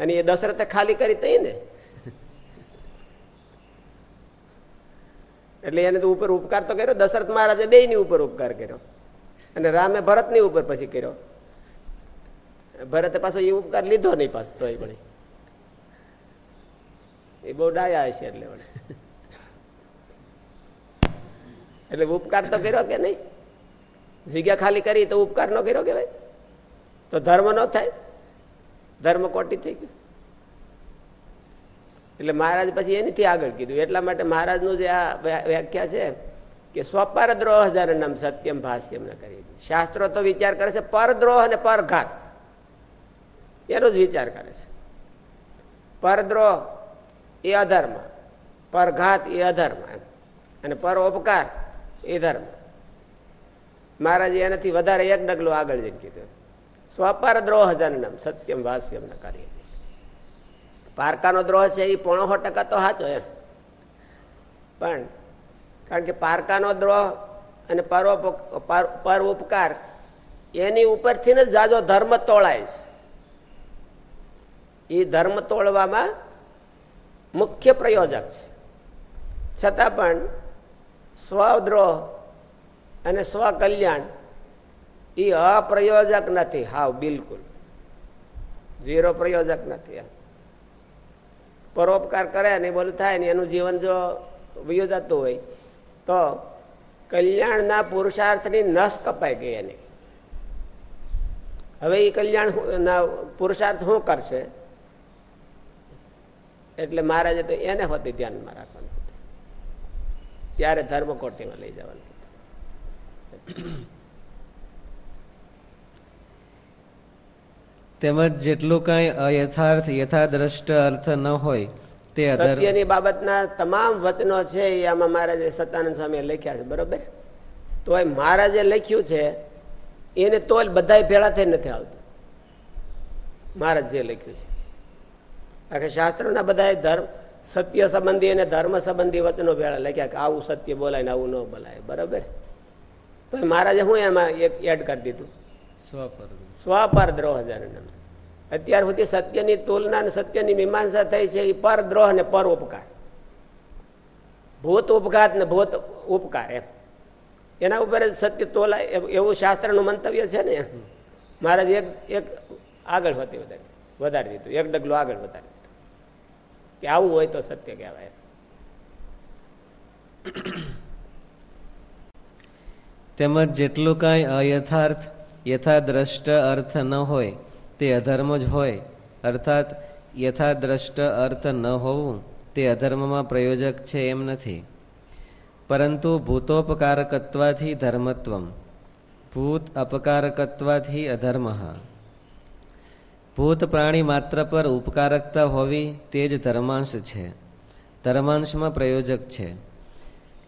અને એ દશરથે ખાલી કરી તઈ ને. એટલે એને તો ઉપર ઉપકાર તો કર્યો. દશરથ મહારાજે બે ની ઉપર ઉપકાર કર્યો. અને રામે ભરતની ઉપર પછી કર્યો. ભરતે પાછો એ ઉપકાર લીધો નહીં પાછો તો પણ. એ બહુ ડાયા છે એટલે એટલે ઉપકાર તો કર્યો કે નહીં? જગ્યા ખાલી કરી તો ઉપકાર ન કર્યો કે ભાઈ તો ધર્મ ન થાય. ધર્મ કોટી થઈ ગયું. એટલે મહારાજ પછી એનીથી આગળ કીધું. એટલા માટે મહારાજનું જે આ વ્યાખ્યા છે કે સ્વપરદ્રોહ હજાર નામ સત્યમ ભાષ્યમ કરી શાસ્ત્રો તો વિચાર કરે છે પરદ્રોહ અને પરઘાત. એનો જ વિચાર કરે છે. પરદ્રોહ એ અધર્મ, પરઘાત એ અધર્મ અને પરોપકાર એ ધર્મ. મહારાજે એનાથી વધારે એક ડગલું આગળ જઈને કીધું. સ્વપર દ્રોહ જનનમ સત્યમ ભાષ્યમ ન કરી પારકાનો દ્રોહ છે એ પોણો ટકા તો સાચો એમ. પણ કારણ કે પારકાનો દ્રોહ અને પર ઉપકાર એની ઉપરથી જ જાજો ધર્મ તોળાય છે. એ ધર્મ તોળવામાં મુખ્ય પ્રયોજક છે. છતાં પણ સ્વદ્રોહ અને સ્વકલ્યાણ, એ અપ્રયોજક નથી. હાવ, બિલકુલ. ઝીરો પ્રયોજક નથી. પરોપકાર કરે ને બોલું થાય ને એનું જીવન જો વ્યુજાતું જતું હોય, તો કલ્યાણના પુરુષાર્થની નસ કપાઈ ગઈ એની. હવે એ કલ્યાણ પુરુષાર્થ શું કરશે? એટલે મહારાજે તો એને હોતી ધ્યાનમાં રાખવાનું. ત્યારે ધર્મકોટીમાં લઈ જવાનું. તેમજ જેટલું કઈ અયથાર્થ યથાદ્રષ્ટ અર્થ ન હોય તે સત્યની બાબતના તમામ વચનો છે એ આમાં મહારાજે સત્યાનંદ સ્વામી લખ્યા છે બરોબર? તો મહારાજે લખ્યું છે એને તોલ બધા ભેળા થઈ નથી આવતું. મહારાજ જે લખ્યું છે. આખા શાસ્ત્રોના બધા ધર્મ સત્ય સંબંધી અને ધર્મ સંબંધી વચનો ભેળા લખ્યા કે આવું સત્ય બોલાય ને આવું ન બોલાય બરાબર? તો મહારાજે હું એમાં એક એડ કરી દીધું. સ્વપર સ્વપર દ્રોહ અત્યાર સુધી સત્યની તુલના અને સત્યની મીમાંસા થઈ છે એ પર દ્રોહ ને પર ઉપકાર. ભૂત ઉપઘાત ને ભૂત ઉપકાર એમ. એના ઉપર સત્ય તોલા એવું શાસ્ત્રનું મંતવ્ય છે ને. મહારાજ એક એક આગળ હોતી વધારે વધારી દીધું. એક ડગલું આગળ વધારી કે આવું હોય તો સત્ય કહેવાય તેમજ જેટલું કાંઈ અયથાર્થ, યથાદ્રષ્ટ અર્થ ન હોય, તે અધર્મ જ હોય. અર્થાત, યથાદ્રષ્ટ અર્થ ન હોવું, તે અધર્મમાં પ્રયોજક છે એમ નથી. પરંતુ ભૂતોપકારકત્વાથી ધર્મત્વમ. ભૂત અપકારકત્વાથી અધર્મ. ભૂત પ્રાણી માત્ર પર ઉપકારકતા હોવી તે જ ધર્માંશ છે. ધર્માંશમાં પ્રયોજક છે.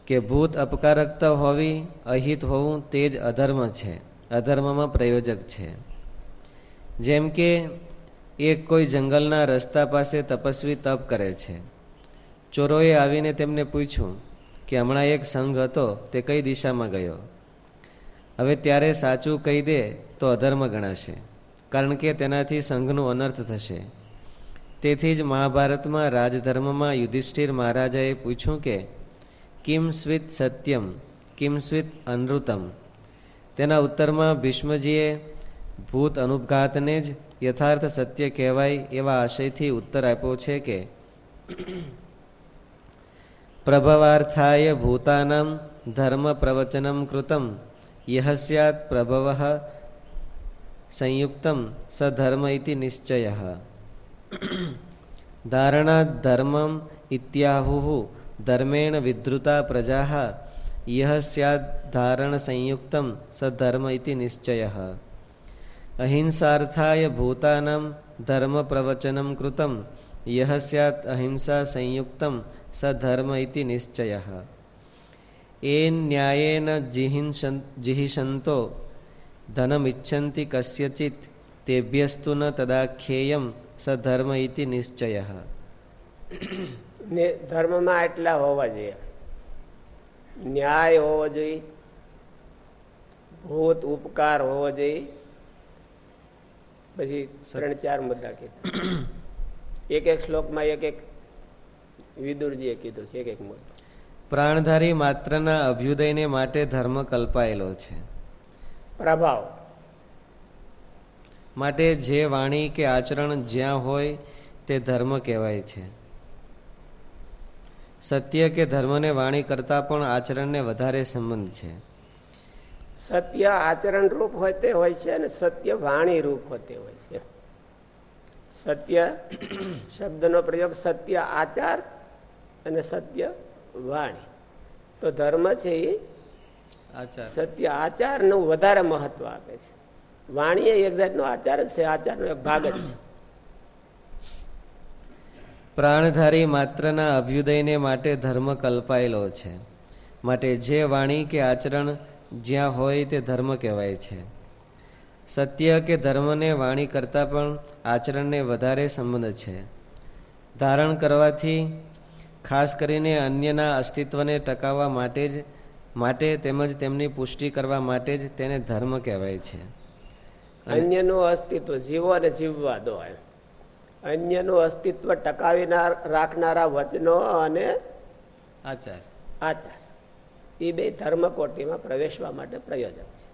કે ભૂત અપકારકતા હોવી અહિત હોવું તે જ અધર્મ છે. અધર્મમાં પ્રયોજક છે. જેમ કે એક કોઈ જંગલના રસ્તા પાસે તપસ્વી તપ કરે છે. ચોરોએ આવીને તેમને પૂછ્યું કે હમણાં એક સંઘ હતો, તે કઈ દિશામાં ગયો? હવે ત્યારે સાચું કહી દે તો અધર્મ ગણાશે, કારણ કે તેનાથી સંઘનું અનર્થ થશે. તેથી જ મહાભારતમાં રાજધર્મમાં યુધિષ્ઠિર મહારાજાએ પૂછ્યું કે કિમ સ્વિત સત્યમ, કિમ સ્વિત અનૃતમ. તેના ઉત્તરમાં ભીષ્મજીએ, ભૂત અનુપઘાતને જ યથાર્થ સત્ય કહેવાય એવા આશયથી ઉત્તર આપ્યો છે કે, પ્રભવાર્થાય ભૂતાનામ ધર્મ પ્રવચનમ કૃતમ, યહ સ્યાત પ્રભવ સંયુક્તમ સધર્મ ઇતિ નિશ્ચય. ધારણા ધર્મમ ઇત્યાહુ ધર્મેણ વિધૃતા પ્રજા યહ સ્યાધારણ સંયુક્તમ સધર્મ ઇતિ નિશ્ચય અહિંસાર્થાય ભૂતાનામ ધર્મ પ્રવચનમ કૃતમ યહ સ્યાત અહિંસા સંયુક્તમ સધર્મ ઇતિ નિશ્ચય એ ન્યાયેન જિહિષંતો ધનમિચ્છન્તિ કસ્યચિત તેભ્યસ્તુ ન તદાખ્યેયમ સધર્મ ઇતિ નિશ્ચય ધર્મમાં એટલા હોવા જોઈએ. ન્યાય હોવો જોઈએ. ભૂત ઉપકાર હોવો જોઈએ. પછી ત્રણ ચાર મુદ્દા કીધા. એક એક શ્લોકમાં એક એક વિદુરજીએ કીધું છે એક એક મુદ્દો પ્રાણધારી માત્રના અભ્યુદયને માટે ધર્મ કલ્પાયેલો છે. પ્રભાવ. માટે જે વાણી કે આચરણ જ્યાં હોય તે ધર્મ કહેવાય છે. સત્ય કે ધર્મને વાણી કરતા પણ આચરણને વધારે સંબંધ છે. સત્ય આચરણ રૂપ હોય તે હોય છે અને સત્ય વાણી રૂપ હોતે હોય છે. સત્ય શબ્દનો પ્રયોગ સત્ય આચાર અને સત્ય વાણી. તો ધર્મ છે એ સત્ય આચારનું વધારે મહત્વ આપે છે. વાણી એ એક જાતનો આચાર જ છે આચારનો એક ભાગ જ છે. પ્રાણધારી માત્રના અભ્યુદયને માટે ધર્મ કલ્પાયેલો છે. માટે જે વાણી કે આચરણ જ્યાં હોય તે ધર્મ કહેવાય છે. સત્ય કે ધર્મને વાણી કરતાં પણ આચરણને વધારે સંબંધ છે. ધારણ કરવાથી ખાસ કરીને અન્યના અસ્તિત્વને ટકાવવા માટે જ, માટે તેમજ તેમની પુષ્ટિ કરવા માટે જ તેને ધર્મ કહેવાય છે. અન્યનું અસ્તિત્વ જીવો અને જીવવા દો અન્યનું અસ્તિત્વ ટકાવી રાખનારા વચનો અને આચાર. આચાર. એ બે ધર્મકોટીમાં પ્રવેશવા માટે પ્રયોજક છે.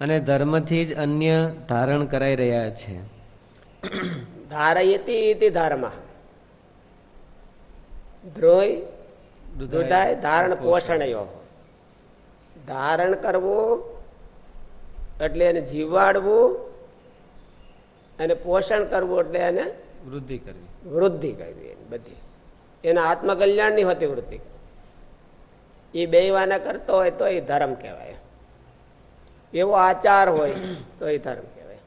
અને ધર્મથી જ અન્ય ધારણ કરાઈ રહ્યા છે. ધારયતી ધર્મ. દ્રોય દુધાય ધારણ પોષણ. ધારણ કરવું એટલે એને જીવાડવું અને પોષણ કરવું એટલે એને વૃદ્ધિ કરવી. વૃદ્ધિ કરવી બધી. એના આત્મકલ્યાણની હોતી વૃદ્ધિ. એ બે વાના કરતો હોય તો એ ધર્મ કહેવાય. એવો આચાર હોય તો એ ધર્મ કહેવાય.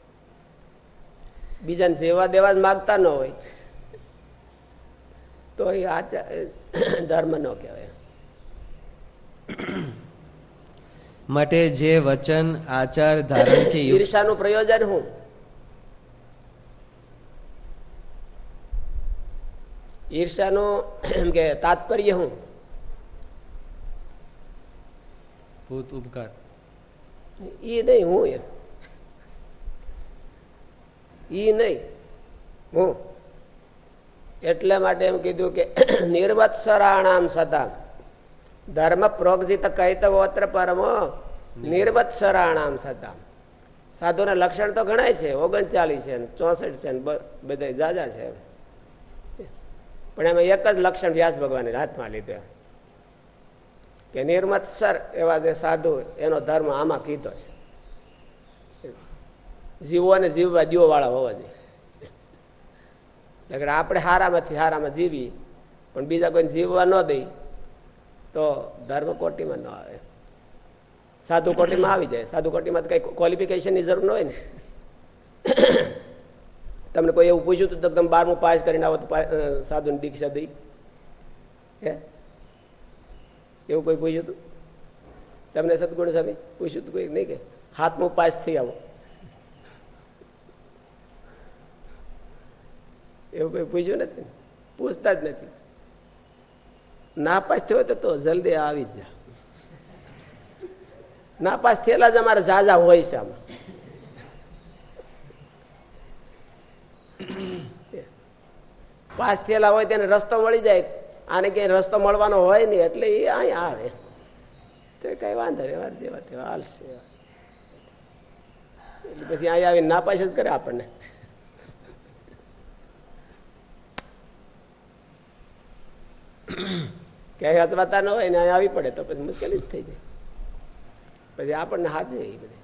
બીજાને સેવા દેવા જ માગતા ન હોય તો એ આચાર ધર્મ નો કહેવાય. માટે જે વચન આચાર ધારણથી ઈર્ષાનું પ્રયોજન હું? ઈર્ષાનું એમ કે તાત્પર્ય હું? ભૂત ઉપકાર. એ નહીં હું એ. નહીં હું. એટલા માટે એમ કીધું કે નિર્વત્સરાણામ સદા ધર્મ પ્રોગજિત કૈતવોત્ર પરમો નિર્વત્સરાણામ સદા સાધુના લક્ષણ તો ઘણા છે ઓગણચાલીસ છે ચોસઠ છે બધા જાજા છે પણ એમાં એક જ લક્ષણ વ્યાસ ભગવાને હાથમાં લીધો કે નિર્મત્સર એવા જે સાધુ એનો ધર્મ આમાં કીધો છે. જીવોને જીવવા દીવો વાળા હોવા જોઈએ. એટલે આપણે હારામાંથી હારામાં જીવી પણ બીજા કોઈને જીવવા ન દઈ, તો ધર્મ કોટીમાં ન આવે. સાધુ કોટીમાં આવી જાય. સાધુ કોટીમાં કઈ ક્વોલિફિકેશનની જરૂર ન હોય ને. તમને કોઈ એવું પૂછ્યું હતું તમે બારમું પાસ કરીને આવો તો સાધુની દીક્ષા દઈ. હે? એવું કોઈ પૂછ્યું હતું? તમને સદગુણ સામે પૂછ્યું હતું કોઈ? નહીં કે? હાથમું પાસ થઈ આવો. એવું કોઈ પૂછ્યું નથી? પૂછતા જ નથી. નાપાસ થયો તો જલ્દી આવી જ જા. નાપાસ થયેલા જ અમારે ઝાઝા હોય છે આમાં. પાસ થયેલા હોય તેને રસ્તો મળી જાય. આને ક્યાંય રસ્તો મળવાનો હોય નહીં, એટલે એ અહીં આવે. તો કઈ વાંધો નહીં વાર તેવા હાલશે. એટલે પછી અહીંયા આવીને નાપાસ જ કરે આપણને. ક્યાંય અચવાતા ન હોય ને અહીં આવી પડે તો પછી મુશ્કેલી જ થઈ જાય. પછી આપણને હાજે એ બધી.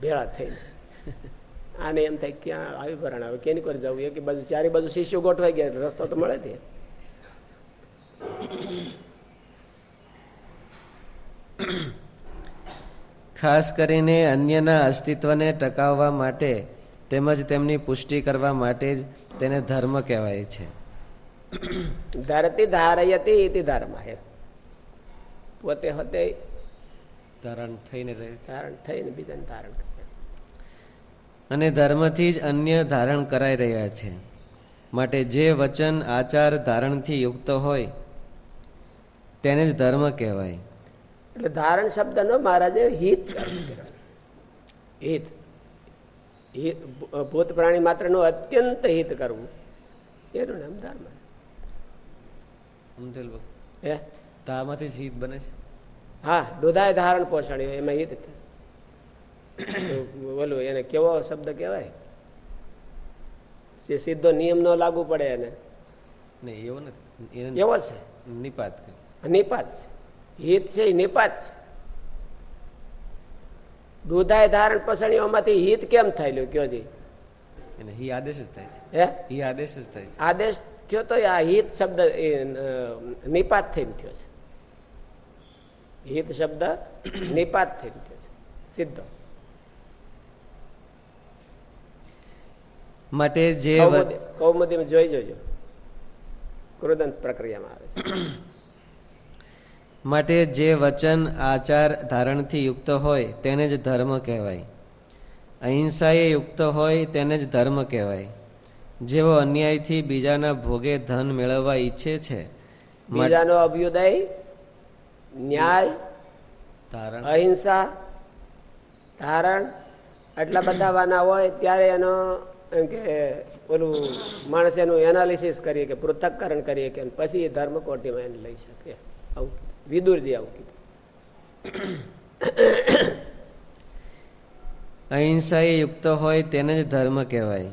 ભેળા થઈને. આને એમ થાય ક્યાં આવી ભરણ આવે. કેની કરી જવું? એક બાજુ ચારે બાજુ શિષ્યો ગોઠવાઈ ગયા રસ્તો તો મળે છે ખાસ કરીને અન્યના અસ્તિત્વને ટકાવવા માટે તેમજ તેમની પુષ્ટિ કરવા માટે જ તેને ધર્મ કહેવાય છે. ધરતી ધારયતી ઇતિ ધર્મ હે પોતે હતે ધારણ થઈને રહે ધારણ થઈને બીજાને ધારણ અને ધર્મથી જ અન્ય ધારણ કરાઈ રહ્યા છે. માટે જે વચન આચાર ધારણથી યુક્ત હોય તેને જ ધર્મ કહેવાય. એટલે ધારણ શબ્દ નો મહારાજે હિત હિત. હિત ભૂત પ્રાણી માત્રનું અત્યંત હિત કરવું. એનું નામ ધર્મ હે? તામાંથી હિત બને છે? હા દુધાય ધારણ પોષણ એમાં હિત બોલું એને કેવો શબ્દ કહેવાય? સીધો નિયમ ન લાગુ પડે એને. નહીં એવો નથી. એવો છે? નિપાત નિપાત હિત છે નિપાત છે. દુધાય ધારણ પસણીઓમાંથી હિત કેમ થાય લ્યો કયો જી? એને હી આદેશ જ થાય છે. હે? હી આદેશ જ થાય છે. આદેશ થયો તો આ હિત શબ્દ નિપાત થઈને થયો છે. હિત શબ્દ નિપાત થઈને થયો છે. સીધો. માટે જે કૌમુદી જોઈ જોજો. કૃદંત પ્રક્રિયામાં આવે માટે જે વચન આચાર ધારણથી યુક્ત હોય તેને જ ધર્મ કહેવાય. અહિંસાએ યુક્ત હોય તેને જ ધર્મ કહેવાય. જેવો અન્યાયથી બીજાના ભોગે ધન મેળવવા ઈચ્છે છે બીજાનો અભ્યુદય ન્યાય ધારણ. અહિંસા ધારણ આટલા બધા વાના હોય ત્યારે એનો કે ઓલું માણસ એનું એનાલિસિસ કરીએ કે પૃથ્થકરણ કરીએ કે પછી એ ધર્મ કોટીમાં એને લઈ શકે. આવું વિદુરજી આવું કીધું. અહિંસાએ યુક્ત હોય તેને જ ધર્મ કહેવાય.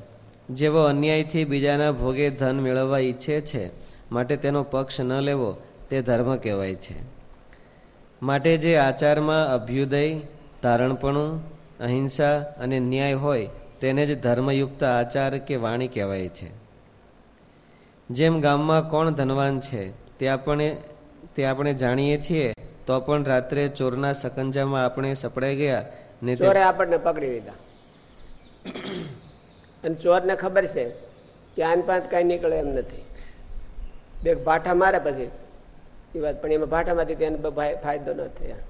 જેવો અન્યાયથી બીજાના ભોગે ધન મેળવવા ઈચ્છે છે, માટે તેનો પક્ષ ન લેવો, તે ધર્મ કહેવાય છે. માટે જે આચારમાં અભ્યુદય, ધારણપણું, અહિંસા અને ન્યાય હોય તેને જ ધર્મયુક્ત આચાર કે વાણી કહેવાય છે. જેમ ગામમાં કોણ ધનવાન છે, તે આપણે તે આપણે જાણીએ છીએ, તો પણ રાત્રે ચોરના સકંજામાં આપણે સપડાઈ ગયા ને ચોરે આપણને પકડી લીધા. અને ચોરને ખબર છે કે આન પાંચ કઈ નીકળે એમ નથી. બે ભાઠા મારે પછી, એ વાત પણ એમાં ભાઠામાંથી તેને ફાયદો ન થયા.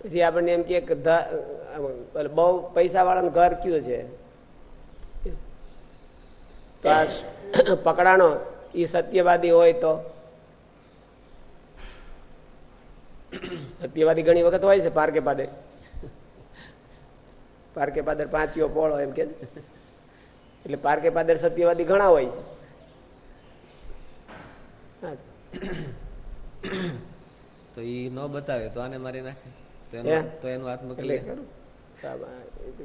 પછી આપણને એમ કે બહુ પૈસા વાળાનું ઘર કયું છે? પકડાણો એ સત્યવાદી હોય તો? સત્યવાદી ઘણી વખત હોય છે પારકે પાદર પારકે પાદર પાંચીઓ પોળો એમ કે એટલે પારકે પાદર સત્યવાદી ઘણા હોય છે. તો એ ન બતાવે તો આને મારી નાખે? તો એનું આત્મકલ્યાણ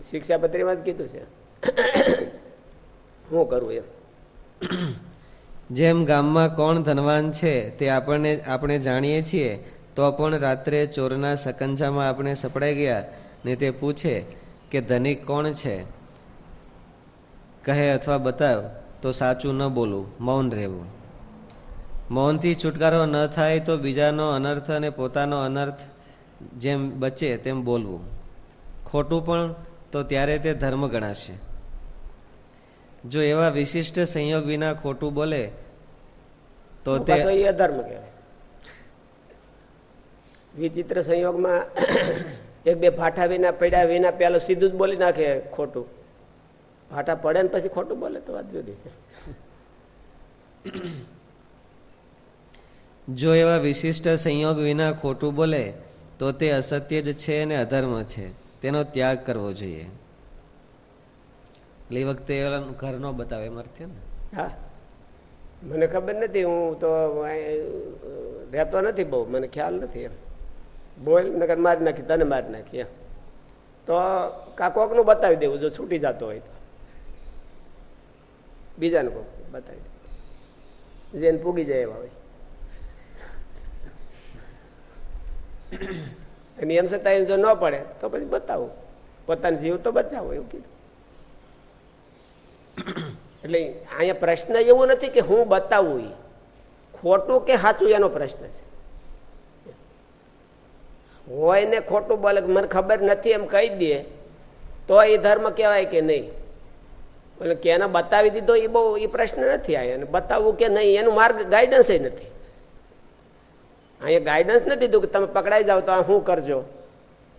શિક્ષાપત્રીમાં જ કીધું છે. હું કરું એમ. જેમ ગામમાં કોણ ધનવાન છે તે આપણને આપણે જાણીએ છીએ, તો પણ રાત્રે ચોરના સકંજામાં આપણે સપડાઈ ગયા ને તે પૂછે કે ધનિક કોણ છે? કહે, અથવા બતાવ, તો સાચું ન બોલવું મૌન રહેવું. મૌનથી છુટકારો ન થાય તો બીજાનો અનર્થ અને પોતાનો અનર્થ જેમ બચે તેમ બોલવું. ખોટું પણ તો ત્યારે તે ધર્મ ગણાશે. જો એવા વિશિષ્ટ સંયોગ વિના ખોટું બોલે તો તે અધર્મ કહેવાય. વિચિત્ર સંયોગમાં એક બે ફાટા વિના પડ્યા વિના પેલું સીધું જ બોલી નાખે ખોટું. ફાટા પડે ને પછી ખોટું બોલે તો વાત જુદી છે. જો એવા વિશિષ્ટ સંયોગ વિના ખોટું બોલે તો તે અસત્ય જ છે અને અધર્મ છે. તેનો ત્યાગ કરવો જોઈએ. એ વખતે ઘર ન બતાવે, એમ અર્થ ને? હા. મને ખબર નથી, હું તો રહેતો નથી બહુ, મને ખ્યાલ નથી એમ. બોલ નગર મારી નાખી, તને મારી નાખી તો કાકોકનું બતાવી દેવું, જો છૂટી જતો હોય તો. બીજાને કોક બતાવી દે. જેને પૂગી જાય એવા હોય. નિયમ છતાં જો ન પડે, તો પછી બતાવું. પોતાનો જીવ તો બચાવો, એવું કીધું. એટલે અહીંયા પ્રશ્ન એવો નથી કે હું બતાવું એ ખોટું કે સાચું એનો પ્રશ્ન છે. હોય ને ખોટું બોલે મને ખબર નથી, એમ કહી દે. તો એ ધર્મ કહેવાય કે નહીં. એટલે કે એને બતાવી દીધો એ બહુ એ પ્રશ્ન નથી આ એને બતાવવું કે નહીં, એનું માર્ગ ગાઈડન્સ નથી. અહીંયા ગાઈડન્સ નથી દીધું કે તમે પકડાઈ જાઓ તો આ શું કરજો?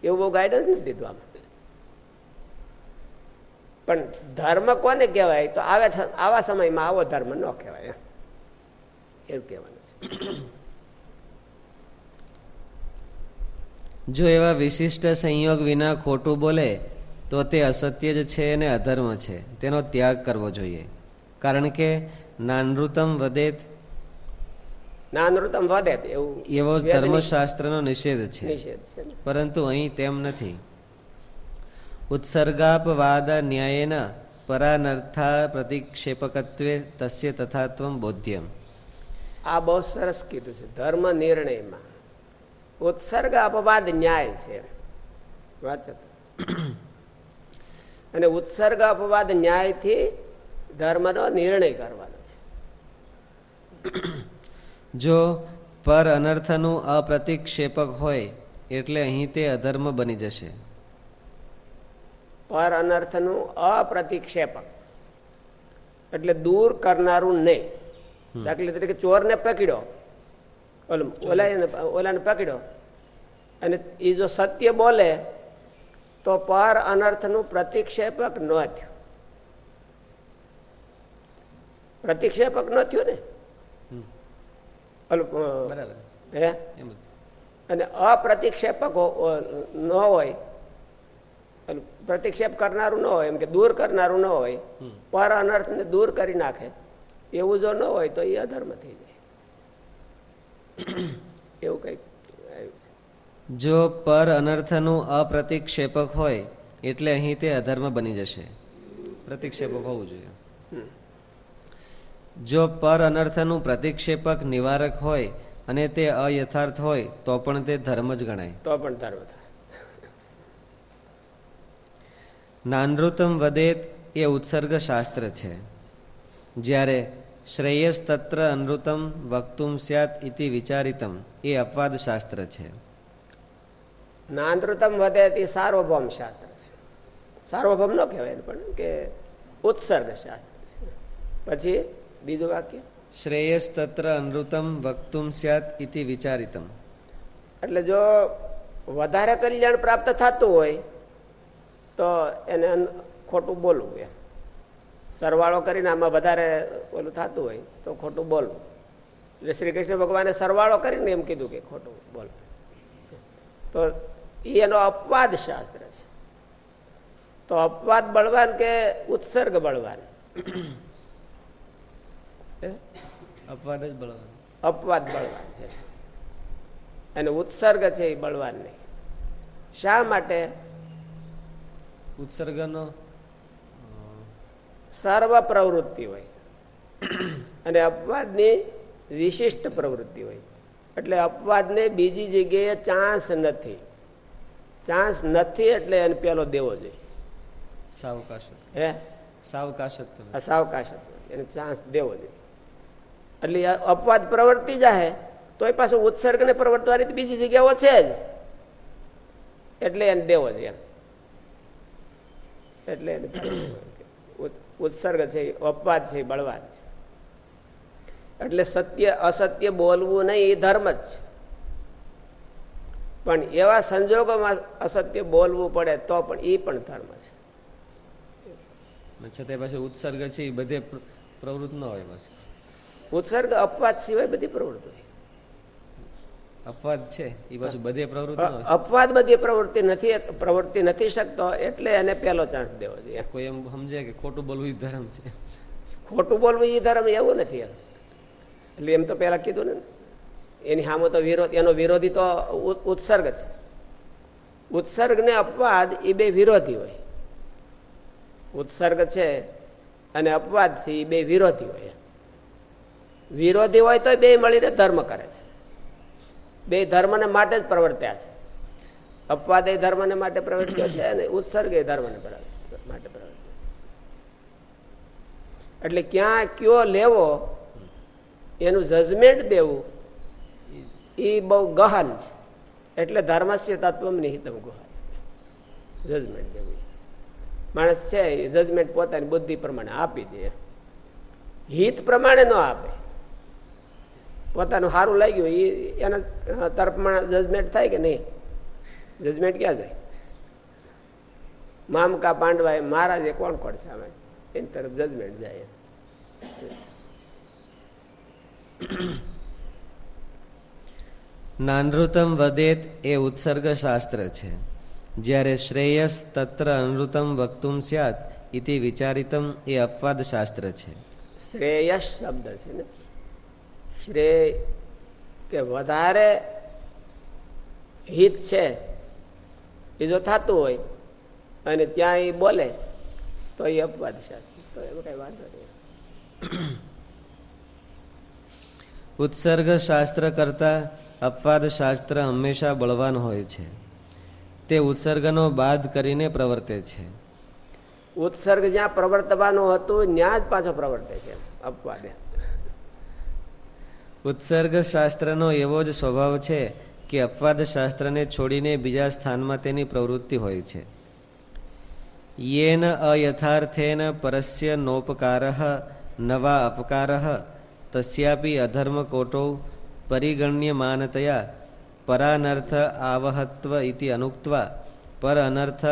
એવું બહુ ગાઈડન્સ નથી દીધું આમાં. પણ ધર્મ કોને કહેવાય? તો આવે આવા સમયમાં આવો ધર્મ ન કહેવાય. એવું કહેવાનું છે. જો એવા વિશિષ્ટ સંયોગ વિના ખોટું બોલે તો તે અસત્ય જ છે અને અધર્મ છે. તેનો ત્યાગ કરવો જોઈએ. કારણ કે નાનૃતમ વધેત નાનૃતમ વધે એવું એવો ધર્મશાસ્ત્રનો નિષેધ છે. પરંતુ અહીં તેમ નથી. ઉત્સર્ગાપવાદ ન્યાયેન પરાનર્થા પ્રતિક્ષેપકત્વે તસ્ય તથાત્વ બોધ્યમ આ બહુ સરસ કીધું છે ધર્મ નિર્ણયમાં. ઉત્સર્ગ અપવાદ ન્યાય છે. અને ઉત્સર્ગ અપવાદ ન્યાયથી ધર્મનો નિર્ણય કરવાનો છે. જો પર અનર્થનું અપ્રતિક્ષેપક હોય એટલે અહીં તે અધર્મ બની જશે. પર અનર્થનું અપ્રતિક્ષેપક. એટલે દૂર કરનારું નહીં દાખલા તરીકે ચોરને પકડ્યો. ઓલા ઓલાને પકડ્યો. અને એ જો સત્ય બોલે તો પર અનર્થનું પ્રતિક્ષેપક ન થયું. પ્રતિક્ષેપક ન થયું ને? હે? અને અપ્રતિક્ષેપક ન હોય પ્રતિક્ષેપ કરનારું ન હોય એમ કે દૂર કરનારું ન હોય પર અનર્થ ને દૂર કરી નાખે. એવું જો ન હોય તો એ અધર્મ થઈ જાય. એવું કંઈક જો પર અનર્થનું અપ્રતિક્ષેપક હોય એટલે અહીં તે અધર્મ બની જશે. પ્રતિક્ષેપક હોવું જોઈએ. જો પર અનર્થનું પ્રતિક્ષેપક નિવારક હોય અને તે અયથાર્થ હોય તો પણ તે ધર્મ જ ગણાય. તો પણ ધર્મ નાનૃતમ વદેત એ ઉત્સર્ગ શાસ્ત્ર છે. જ્યારે શ્રેયસ તત્ર અનૃતમ વક્તુમ સ્યાત ઇતિ વિચારિતમ એ અપવાદ શાસ્ત્ર છે. નાનૃતમ વધે તે સાર્વભૌમ શાસ્ત્ર છે. સાર્વભૌમ ન કહેવાય પણ કે ઉત્સર્ગ શાસ્ત્ર છે. પછી બીજું વાક્ય? શ્રેયસ તત્ર અનૃતમ વક્તુમ સ્યાત ઇતિ વિચારિતમ. એટલે જો વધારે કલ્યાણ પ્રાપ્ત થતું હોય તો એને ખોટું બોલવું એમ. સરવાળો કરીને આમાં વધારે ઓલું થતું હોય તો ખોટું બોલવું. એટલે શ્રી કૃષ્ણ ભગવાને સરવાળો કરીને એમ કીધું કે ખોટું બોલ. તો એનો અપવાદ શાસ્ત્ર છે. તો અપવાદ બળવાન કે ઉત્સર્ગ બળવાન? અપવાદ જ બળવાન. અપવાદ બળવાન છે. અને ઉત્સર્ગ છે એ બળવાન નહીં. શા માટે? ઉત્સર્ગનો સર્વ પ્રવૃત્તિ હોય. અને અપવાદની વિશિષ્ટ પ્રવૃત્તિ હોય. એટલે અપવાદને બીજી જગ્યાએ ચાન્સ નથી. ચાન્સ નથી એટલે એને પેલો દેવો જોઈએ. સાવકાશ હે? સાવકાશત્વ. સાવકાશત્વ. એને ચાન્સ દેવો જોઈએ. એટલે અપવાદ પ્રવર્તી જાહે તો એ પાછું ઉત્સર્ગ ને પ્રવર્તવાની બીજી જગ્યાઓ છે જ. એટલે એને દેવો જોઈએ એટલે ઉત્સર્ગ છે અપવાદ છે બળવાદ છે. એટલે સત્ય અસત્ય બોલવું નહીં એ ધર્મ જ છે. પણ એવા સંજોગોમાં અસત્ય બોલવું પડે તો પણ એ પણ ધર્મ છે. છતાં પછી ઉત્સર્ગ છે એ બધે પ્રવૃત્ત ન હોય પછી. ઉત્સર્ગ અપવાદ સિવાય બધી પ્રવૃત્તિ હોય. અપવાદ છે એ પાછું બધે પ્રવૃત્તિ અપવાદ બધી પ્રવૃત્તિ નથી પ્રવૃત્તિ નથી શકતો એટલે એને પેલો ચાન્સ દેવો જોઈએ. કોઈ એમ સમજે કે ખોટું બોલવું એ ધર્મ છે. ખોટું બોલવું એ ધર્મ એવું નથી. એટલે એમ તો પેલા કીધું ને એની સામે તો વિરોધ એનો વિરોધી તો ઉત્સર્ગ છે ઉત્સર્ગ ને અપવાદ એ બે વિરોધી હોય. ઉત્સર્ગ છે અને અપવાદ છે એ બે વિરોધી હોય. વિરોધી હોય તો બે મળીને ધર્મ કરે છે. બે ધર્મને માટે જ પ્રવર્ત્યા છે. અપવાદ એ ધર્મને માટે પ્રવર્ત્યો છે અને ઉત્સર્ગ એ ધર્મને માટે પ્રવર્ત્યો એટલે ક્યાં કયો લેવો, એનું જજમેન્ટ દેવું, એ બહુ ગહન છે. એટલે ધર્મસ્ય તત્વ નિહિતમ ગુહન જજમેન્ટ દેવું. માણસ છે એ જજમેન્ટ પોતાની બુદ્ધિ પ્રમાણે આપી દે. હિત પ્રમાણે ન આપે. પોતાનું સારું લાગ્યું એ એના તરફમાં જજમેન્ટ થાય કે નહીં? જજમેન્ટ ક્યાં જાય? મામકા પાંડવા મહારાજે કોણ કોણ છે અમે એની તરફ જજમેન્ટ જાય. નાનૃતમ વદેત એ ઉત્સર્ગ શાસ્ત્ર છે. જ્યારે શ્રેયસ તત્ર અનૃતમ વક્તુમ સ્યાત ઇતિ વિચારિતમ એ અપવાદ શાસ્ત્ર છે. શ્રેયસ શબ્દ છે ને? શ્રેય કે વધારે હિત છે એ જો થતું હોય અને ત્યાં એ બોલે તો એ અપવાદ છે. તો એમાં કઈ વાંધો નહીં. ઉત્સર્ગ શાસ્ત્ર કરતા અપવાદ શાસ્ત્ર હંમેશા બળવાન હોય છે. તે ઉત્સર્ગનો બાદ કરીને પ્રવર્તે છે. ઉત્સર્ગ જ્યાં પ્રવર્તવાનું હતું ત્યાં જ પાછો પ્રવર્તે છે અપવાદે. ઉત્સર્ગ શાસ્ત્રનો એવો જ સ્વભાવ છે કે અપવાદ શાસ્ત્રને છોડીને બીજા સ્થાનમાં તેની પ્રવૃત્તિ હોય છે. યેન અયથાર્થેન પરસ્ય નોપકાર નવા અપકાર તસ્યાપી અધર્મ કોટો પરિગણ્યમાનતયા પરાનર્થ આવહત્વ ઇતિ અનુક્તવા પર અનર્થ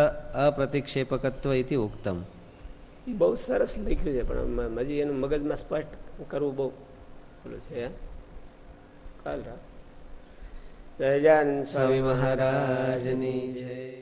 અપ્રતિક્ષેપકત્વ ઇતિ ઉક્તમ. બહુ સરસ લખ્યું છે, પણ હજી એનું મગજમાં સ્પષ્ટ કરવું બહુ છે. કાલ સહજાન સ્વામી મહારાજની જય.